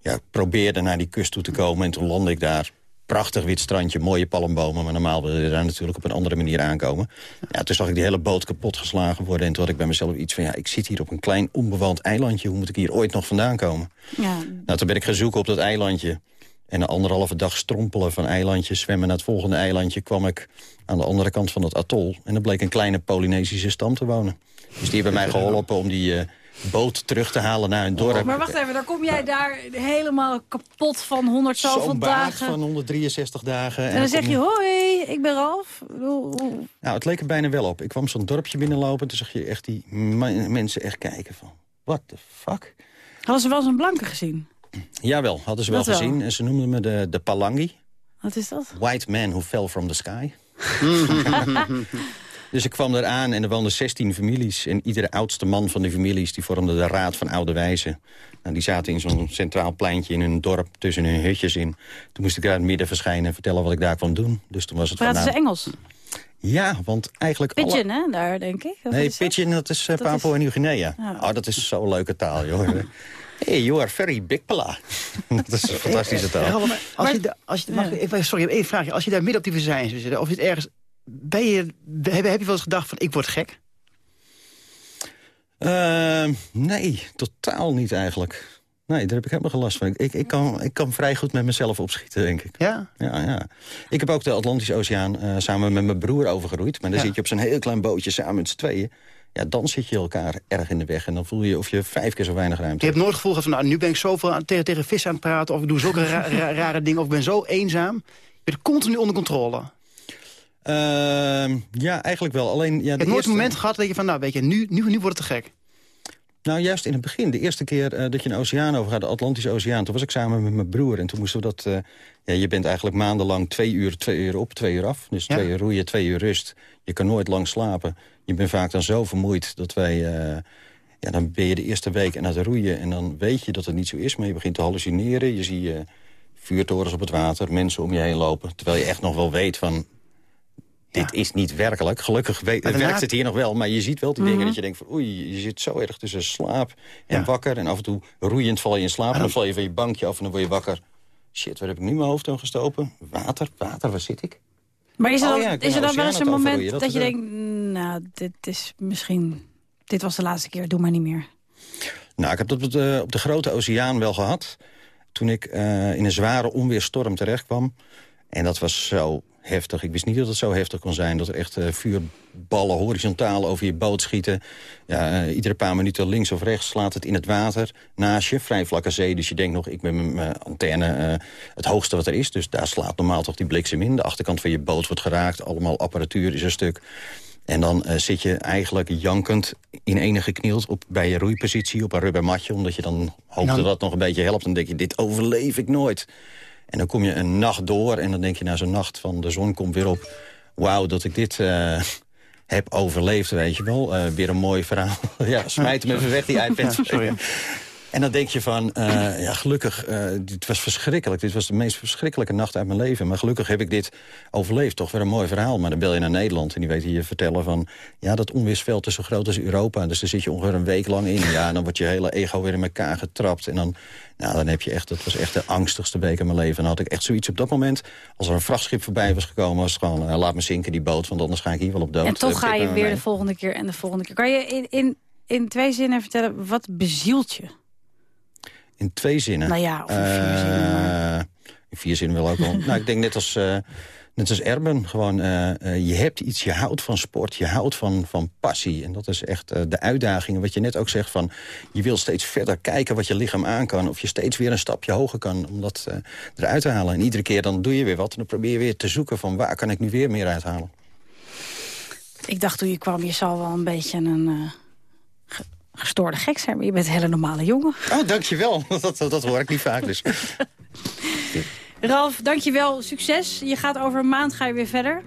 ja, probeerde naar die kust toe te komen. En toen landde ik daar. Prachtig wit strandje, mooie palmbomen. Maar normaal wil je daar natuurlijk op een andere manier aankomen. Ja, toen zag ik die hele boot kapot geslagen worden. En toen had ik bij mezelf iets van... ja, ik zit hier op een klein onbewoond eilandje. Hoe moet ik hier ooit nog vandaan komen? Ja, Nou, toen ben ik gaan zoeken op dat eilandje. En een anderhalve dag strompelen van eilandje, zwemmen naar het volgende eilandje... kwam ik aan de andere kant van het atol. En er bleek een kleine Polynesische stam te wonen. Dus die hebben mij geholpen om die eh, boot terug te halen naar hun dorp. Maar wacht even, dan kom jij daar helemaal kapot van 100 zoveel baard dagen. van 163 dagen. En dan zeg kom je, hoi, ik ben Ralf. Nou, het leek er bijna wel op. Ik kwam zo'n dorpje binnenlopen en toen zag je echt die me- mensen echt kijken van... What the fuck? Hadden ze wel eens een blanke gezien? Jawel, hadden ze wel wel. gezien. En ze noemden me de, de Palangi. Wat is dat? White man who fell from the sky. dus ik kwam eraan en er woonden 16 families. En iedere oudste man van die families die vormde de raad van oude wijzen. Nou, die zaten in zo'n centraal pleintje in hun dorp tussen hun hutjes in. Toen moest ik daar in het midden verschijnen en vertellen wat ik daar kwam doen. Dus toen was het Praten ze Engels? Ja, want eigenlijk alle... Pidgin, hè, daar denk ik. Of Nee, is? Pidgin, dat is uh, Papua is- Nieuw-Guinea. Ja. Oh, dat is zo'n leuke taal, joh. hey, you are very big pala. dat is een fantastische taal. Als je, als je, mag even, sorry, één vraagje. Als je daar midden op die verzijn zitten, of je het ergens... Ben je, heb, heb je wel eens gedacht van, ik word gek? Ehm, nee, totaal niet eigenlijk. Nee, daar heb ik helemaal geen last van. Ik, ik, kan, ik kan vrij goed met mezelf opschieten, denk ik. Ja? Ja, ja. Ik heb ook de Atlantische Oceaan eh, samen met mijn broer overgeroeid. Maar dan Ja. zit je op zo'n heel klein bootje samen met z'n tweeën. Ja, dan zit je elkaar erg in de weg. En dan voel je of je vijf keer zo weinig ruimte Je hebt nooit het gevoel gehad van, nou, nu ben ik zoveel aan, tegen, tegen vis aan het praten... of ik doe zulke ra- ra- rare dingen, of ik ben zo eenzaam. Je bent continu onder controle. Ehm, ja, eigenlijk wel. Alleen, ja, de hebt nooit eerste- moment gehad dat je van, nou, weet je, nu, nu, nu wordt het te gek. Nou, juist in het begin. De eerste keer eh, dat je een oceaan overgaat, de Atlantische Oceaan... toen was ik samen met mijn broer en toen moesten we dat... eh, ja, je bent eigenlijk maandenlang twee uur, twee uur op, twee uur af. Dus Ja. twee uur roeien, twee uur rust. Je kan nooit lang slapen. Je bent vaak dan zo vermoeid dat wij... eh, ja, dan ben je de eerste week aan het roeien en dan weet je dat het niet zo is... maar je begint te hallucineren. Je ziet vuurtorens op het water, mensen om je heen lopen... terwijl je echt nog wel weet van... dit is niet werkelijk. Gelukkig we- daarna- werkt het hier nog wel, maar je ziet wel die dingen Mhm. dat je denkt van... oei, je zit zo erg tussen slaap en wakker... en af en toe roeiend val je in slaap en dan val je van je bankje af... en dan word je wakker. Shit, waar heb ik nu mijn hoofd aan gestopen? Water, water, waar zit ik? Maar is er Oh dan, ja, is er dan wel eens een moment dat, dat je denkt... Nou, dit is misschien... Dit was de laatste keer, doe maar niet meer. Nou, ik heb dat op de, op de grote oceaan wel gehad. Toen ik eh, in een zware onweerstorm terecht kwam. En dat was zo heftig. Ik wist niet dat het zo heftig kon zijn. Dat er echt eh, vuurballen horizontaal over je boot schieten. Ja, eh, iedere paar minuten links of rechts slaat het in het water. Naast je, vrij vlakke zee. Dus je denkt nog, ik ben met mijn antenne eh, het hoogste wat er is. Dus daar slaat normaal toch die bliksem in. De achterkant van je boot wordt geraakt. Allemaal apparatuur is een stuk. En dan zit je eigenlijk jankend in enige knield op, bij je roeipositie op een rubbermatje. Omdat je dan hoopt dat dat nog een beetje helpt. Dan denk je, dit overleef ik nooit. En dan kom je een nacht door en dan denk je na zo'n nacht van de zon komt weer op. Wauw, dat ik dit eh, heb overleefd, weet je wel. Eh, weer een mooi verhaal. ja, smijt hem even weg, die iPad. Sorry. En dan denk je van, eh, ja, gelukkig, eh, dit was verschrikkelijk. Dit was de meest verschrikkelijke nacht uit mijn leven. Maar gelukkig heb ik dit overleefd. Toch weer een mooi verhaal. Maar dan bel je naar Nederland en die weten je vertellen van... ja, dat onweersveld is zo groot als Europa. Dus daar zit je ongeveer een week lang in. Ja, en dan wordt je hele ego weer in elkaar getrapt. En dan, nou, dan heb je echt, dat was echt de angstigste week in mijn leven. En dan had ik echt zoiets op dat moment... als er een vrachtschip voorbij was gekomen, was het gewoon... eh, laat me zinken, die boot, want anders ga ik hier wel op dood. en toch ga je weer mee. de volgende keer en de volgende keer. Kan je in, in, in twee zinnen vertellen, wat bezielt je? In twee zinnen? Nou ja, of in vier Eh, zinnen, In vier zinnen wel ook wel. nou, ik denk net als, eh, net als Erben. Gewoon, eh, je hebt iets, je houdt van sport, je houdt van, van passie. En dat is echt de uitdaging. Wat je net ook zegt van, je wil steeds verder kijken wat je lichaam aan kan. Of je steeds weer een stapje hoger kan om dat eruit te halen. En iedere keer dan doe je weer wat. En dan probeer je weer te zoeken van, waar kan ik nu weer meer uithalen. Ik dacht toen je kwam, je zal wel een beetje een gestoorde gek zijn. Maar je bent een hele normale jongen. Oh, dankjewel. Dat, dat, dat hoor ik niet vaak dus. Ralf, dankjewel. Succes. Je gaat over een maand ga je weer verder.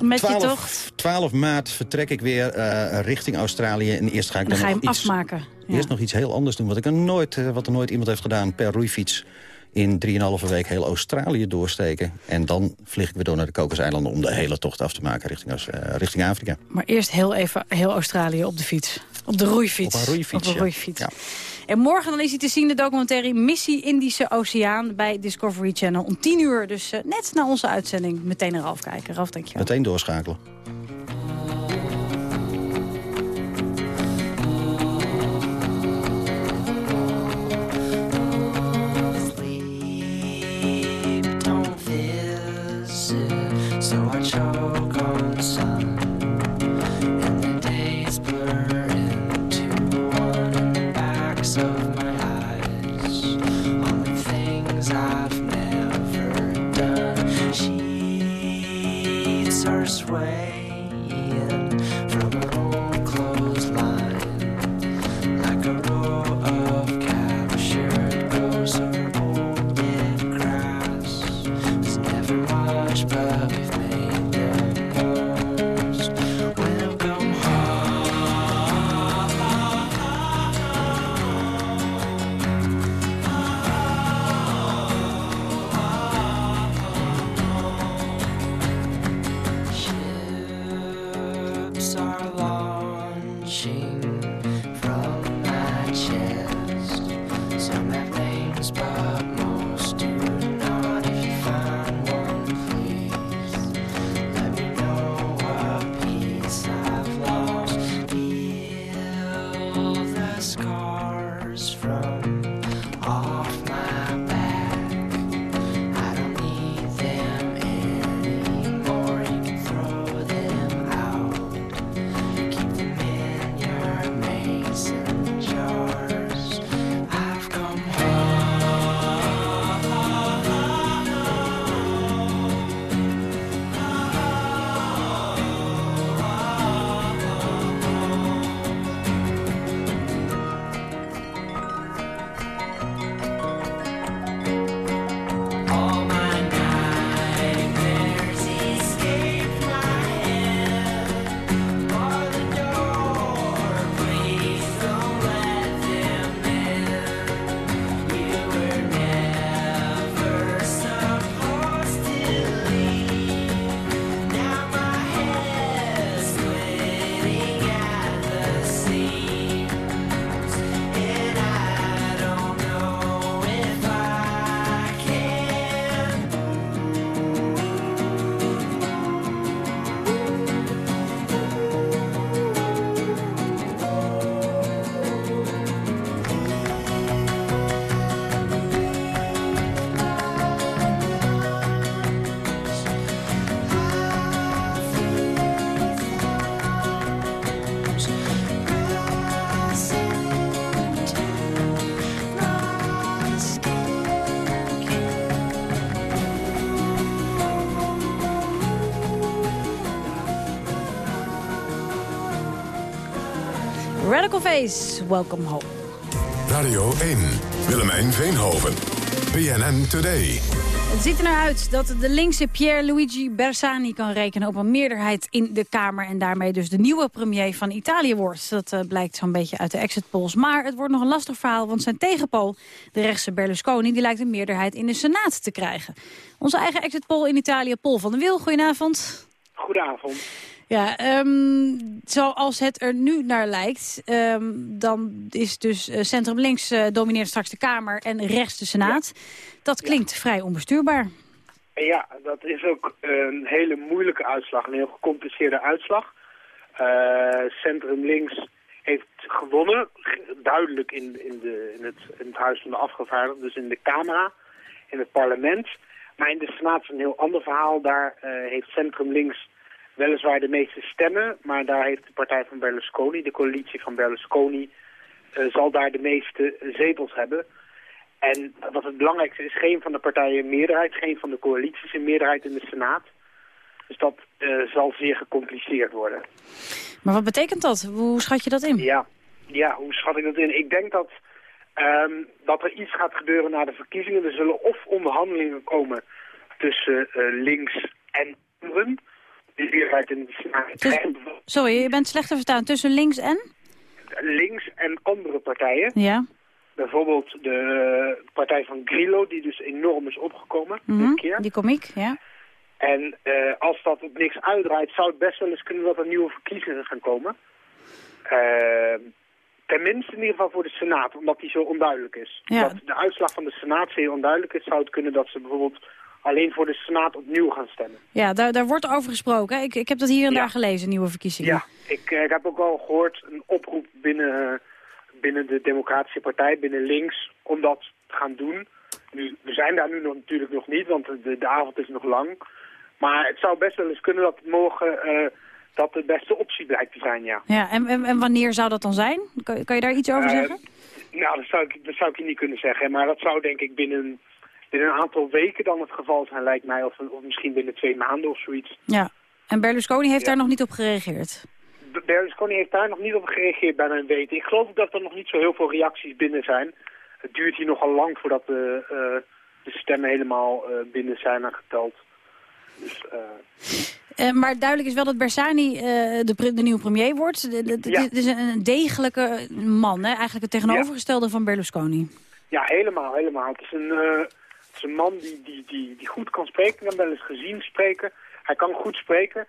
Met je 12, tocht. 12 maart vertrek ik weer eh, richting Australië. En eerst ga ik dan dan ga je nog hem iets, afmaken. Eerst nog iets heel anders doen. Wat, ik er nooit, eh, wat er nooit iemand heeft gedaan per roeifiets. In 3,5 week heel Australië doorsteken. En dan vlieg ik weer door naar de Kokoseilanden... om de hele tocht af te maken richting, eh, richting Afrika. Maar eerst heel even heel Australië op de fiets. Op de roeifiets. Op een roeifiets, Op een roeifiets. Ja. En morgen dan is hij te zien, de documentaire Missie Indische Oceaan... bij Discovery Channel om 10 uur. Dus eh, net na onze uitzending meteen naar Ralf kijken. Ralf, dankjewel. Meteen doorschakelen. Face, welcome home. Radio 1, Willemijn Veenhoven. BNN Today. Het ziet er naar uit dat de linkse Pierre-Luigi Bersani kan rekenen op een meerderheid in de Kamer... en daarmee dus de nieuwe premier van Italië wordt. Dat eh, blijkt zo'n beetje uit de exit polls. Maar het wordt nog een lastig verhaal, want zijn tegenpool, de rechtse Berlusconi... die lijkt een meerderheid in de Senaat te krijgen. Onze eigen exit poll in Italië, Paul van der Wiel, goedenavond. Goedenavond. Ja, ehm, zoals het er nu naar lijkt, ehm, dan is dus eh, centrum links eh, domineert straks de Kamer en rechts de Senaat. Dat klinkt vrij onbestuurbaar. Ja, dat is ook een hele moeilijke uitslag, een heel gecompliceerde uitslag. Eh, Centrum links heeft gewonnen, duidelijk in, in, de, in, het, in het Huis van de Afgevaardigden, dus in de Camera, in het parlement. Maar in de Senaat is een heel ander verhaal. Daar heeft Centrum links weliswaar de meeste stemmen, maar daar heeft de partij van Berlusconi, de coalitie van Berlusconi, eh, zal daar de meeste zetels hebben. En wat het belangrijkste is, geen van de partijen een meerderheid, geen van de coalities een meerderheid in de Senaat. Dus dat eh, zal zeer gecompliceerd worden. Maar wat betekent dat? Hoe schat je dat in? Ja, ja hoe schat ik dat in? Ik denk dat, ehm, dat er iets gaat gebeuren na de verkiezingen. Er zullen of onderhandelingen komen tussen eh, links en anderen. In de Sorry, je bent slecht te verstaan. Tussen links en? links en andere partijen. Ja. Bijvoorbeeld de partij van Grillo, die dus enorm is opgekomen. Dit keer. Die komiek, ja. En eh, als dat op niks uitdraait, zou het best wel eens kunnen dat er nieuwe verkiezingen gaan komen. Eh, tenminste in ieder geval voor de Senaat, omdat die zo onduidelijk is. Ja. Dat de uitslag van de Senaat zeer onduidelijk is, zou het kunnen dat ze bijvoorbeeld alleen voor de Senaat opnieuw gaan stemmen. Ja, daar, daar wordt over gesproken. hè? Ik, ik heb dat hier en daar gelezen, nieuwe verkiezingen. Ja, ik, eh, ik heb ook al gehoord een oproep binnen, eh, binnen de Democratische Partij, binnen links, om dat te gaan doen. Nu, we zijn daar nu nog, natuurlijk nog niet, want de, de avond is nog lang. Maar het zou best wel eens kunnen dat morgen eh, dat de beste optie blijkt te zijn, ja. Ja, en, en, en wanneer zou dat dan zijn? Kan, kan je daar iets over zeggen? Nou, dat zou, ik, dat zou ik je niet kunnen zeggen. Maar dat zou denk ik binnen, binnen een aantal weken dan het geval zijn, lijkt mij. Of, of misschien binnen twee maanden of zoiets. Ja. En Berlusconi heeft daar nog niet op gereageerd. Berlusconi heeft daar nog niet op gereageerd bij mijn weten. Ik geloof dat er nog niet zo heel veel reacties binnen zijn. Het duurt hier nogal lang voordat de, eh, de stemmen helemaal eh, binnen zijn en geteld. Dus, eh, maar duidelijk is wel dat Bersani de, de nieuwe premier wordt. Ja. Het is een, degelijke man, hè? eigenlijk het tegenovergestelde van Berlusconi. ja, helemaal, helemaal. Het is een, het is een man die, die, die, die goed kan spreken. Ik heb hem wel eens gezien spreken. Hij kan goed spreken.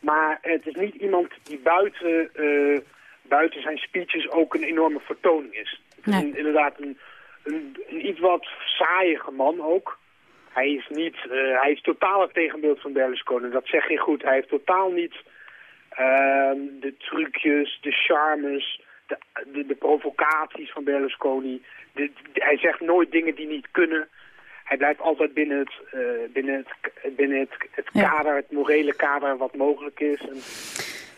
Maar het is niet iemand die buiten, eh, buiten zijn speeches ook een enorme vertoning is. Het is een- inderdaad een, een, een iets wat saaiige man ook. Hij is, niet, eh, hij is totaal het tegenbeeld van Berlusconi. Dat zeg je goed. Hij heeft totaal niet ehm, de trucjes, de charmes, de, de, de provocaties van Berlusconi. De- hij zegt nooit dingen die niet kunnen. Hij blijft altijd binnen het, eh, binnen het, binnen het, het kader, het morele kader wat mogelijk is. En,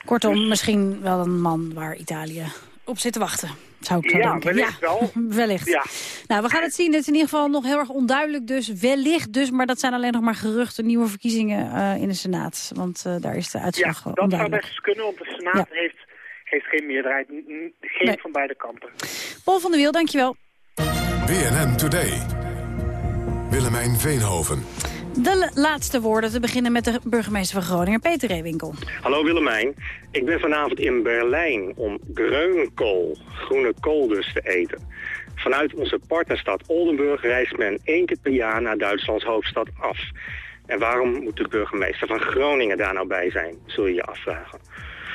Kortom, Dus- misschien wel een man waar Italië op zit te wachten. Zou ik zo Ja, denken. wellicht wel. wellicht. Ja. Nou, we gaan het zien. Het is in ieder geval nog heel erg onduidelijk dus. Wellicht dus, maar dat zijn alleen nog maar geruchten. Nieuwe verkiezingen eh, in de Senaat. Want eh, daar is de ja, uitslag dat zou best kunnen, want de Senaat heeft, heeft geen meerderheid. Geen Nee. van beide kanten. Paul van der Wiel, dankjewel. BNN Today. Willemijn Veenhoven. De la- laatste woorden te beginnen met de burgemeester van Groningen, Peter Reewinkel. Hallo Willemijn, ik ben vanavond in Berlijn om grönkool, groene kool dus, te eten. Vanuit onze partnerstad Oldenburg reist men één keer per jaar naar Duitslands hoofdstad af. En waarom moet de burgemeester van Groningen daar nou bij zijn, zul je je afvragen.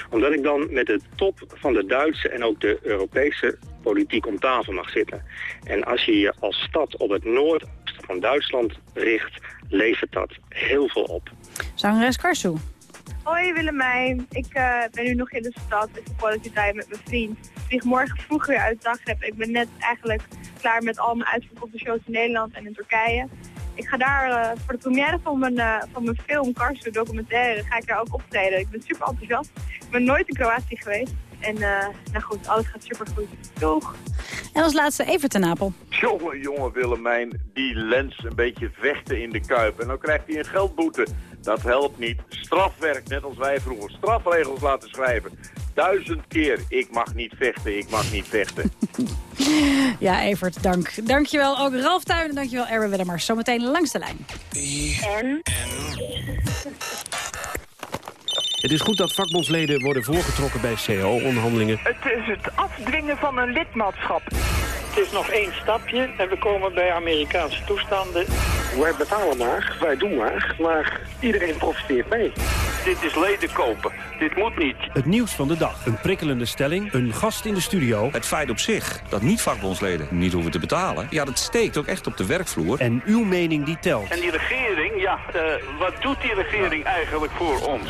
Omdat ik dan met de top van de Duitse en ook de Europese politiek om tafel mag zitten. En als je je als stad op het van Duitsland richt, levert dat heel veel op. Zangeres Karsu. Hoi Willemijn, ik eh, ben nu nog in de stad. Ik heb quality time met mijn vriend. Ik vlieg morgen vroeg weer uit Zagreb. Ik ben net eigenlijk klaar met al mijn uitverkochte shows in Nederland en in Turkije. Ik ga daar eh, voor de première van mijn, eh, van mijn film, Karsu, documentaire, ga ik daar ook optreden. Ik ben super enthousiast. Ik ben nooit in Kroatië geweest. En eh, nou goed, alles gaat super goed. Doeg! En als laatste Evert ten Apel. Jongen, jongen Willemijn, die lens een beetje vechten in de kuip. En dan krijgt hij een geldboete. Dat helpt niet. Strafwerk, net als wij vroeger strafregels laten schrijven. Duizend keer, ik mag niet vechten, ik mag niet vechten. Ja, Evert, dank. Dankjewel ook Ralf Tuin en dankjewel Erwin Willemars. Zometeen langs de lijn. En? Het is goed dat vakbondsleden worden voorgetrokken bij CAO-onderhandelingen. Het is het afdwingen van een lidmaatschap. Het is nog één stapje en we komen bij Amerikaanse toestanden. Wij betalen maar, wij doen maar, maar iedereen profiteert mee. Dit is leden kopen, dit moet niet. Het nieuws van de dag. Een prikkelende stelling, een gast in de studio. Het feit op zich dat niet-vakbondsleden niet hoeven te betalen... ja, dat steekt ook echt op de werkvloer. En uw mening die telt. En die regering, ja, eh, wat doet die regering eigenlijk voor ons?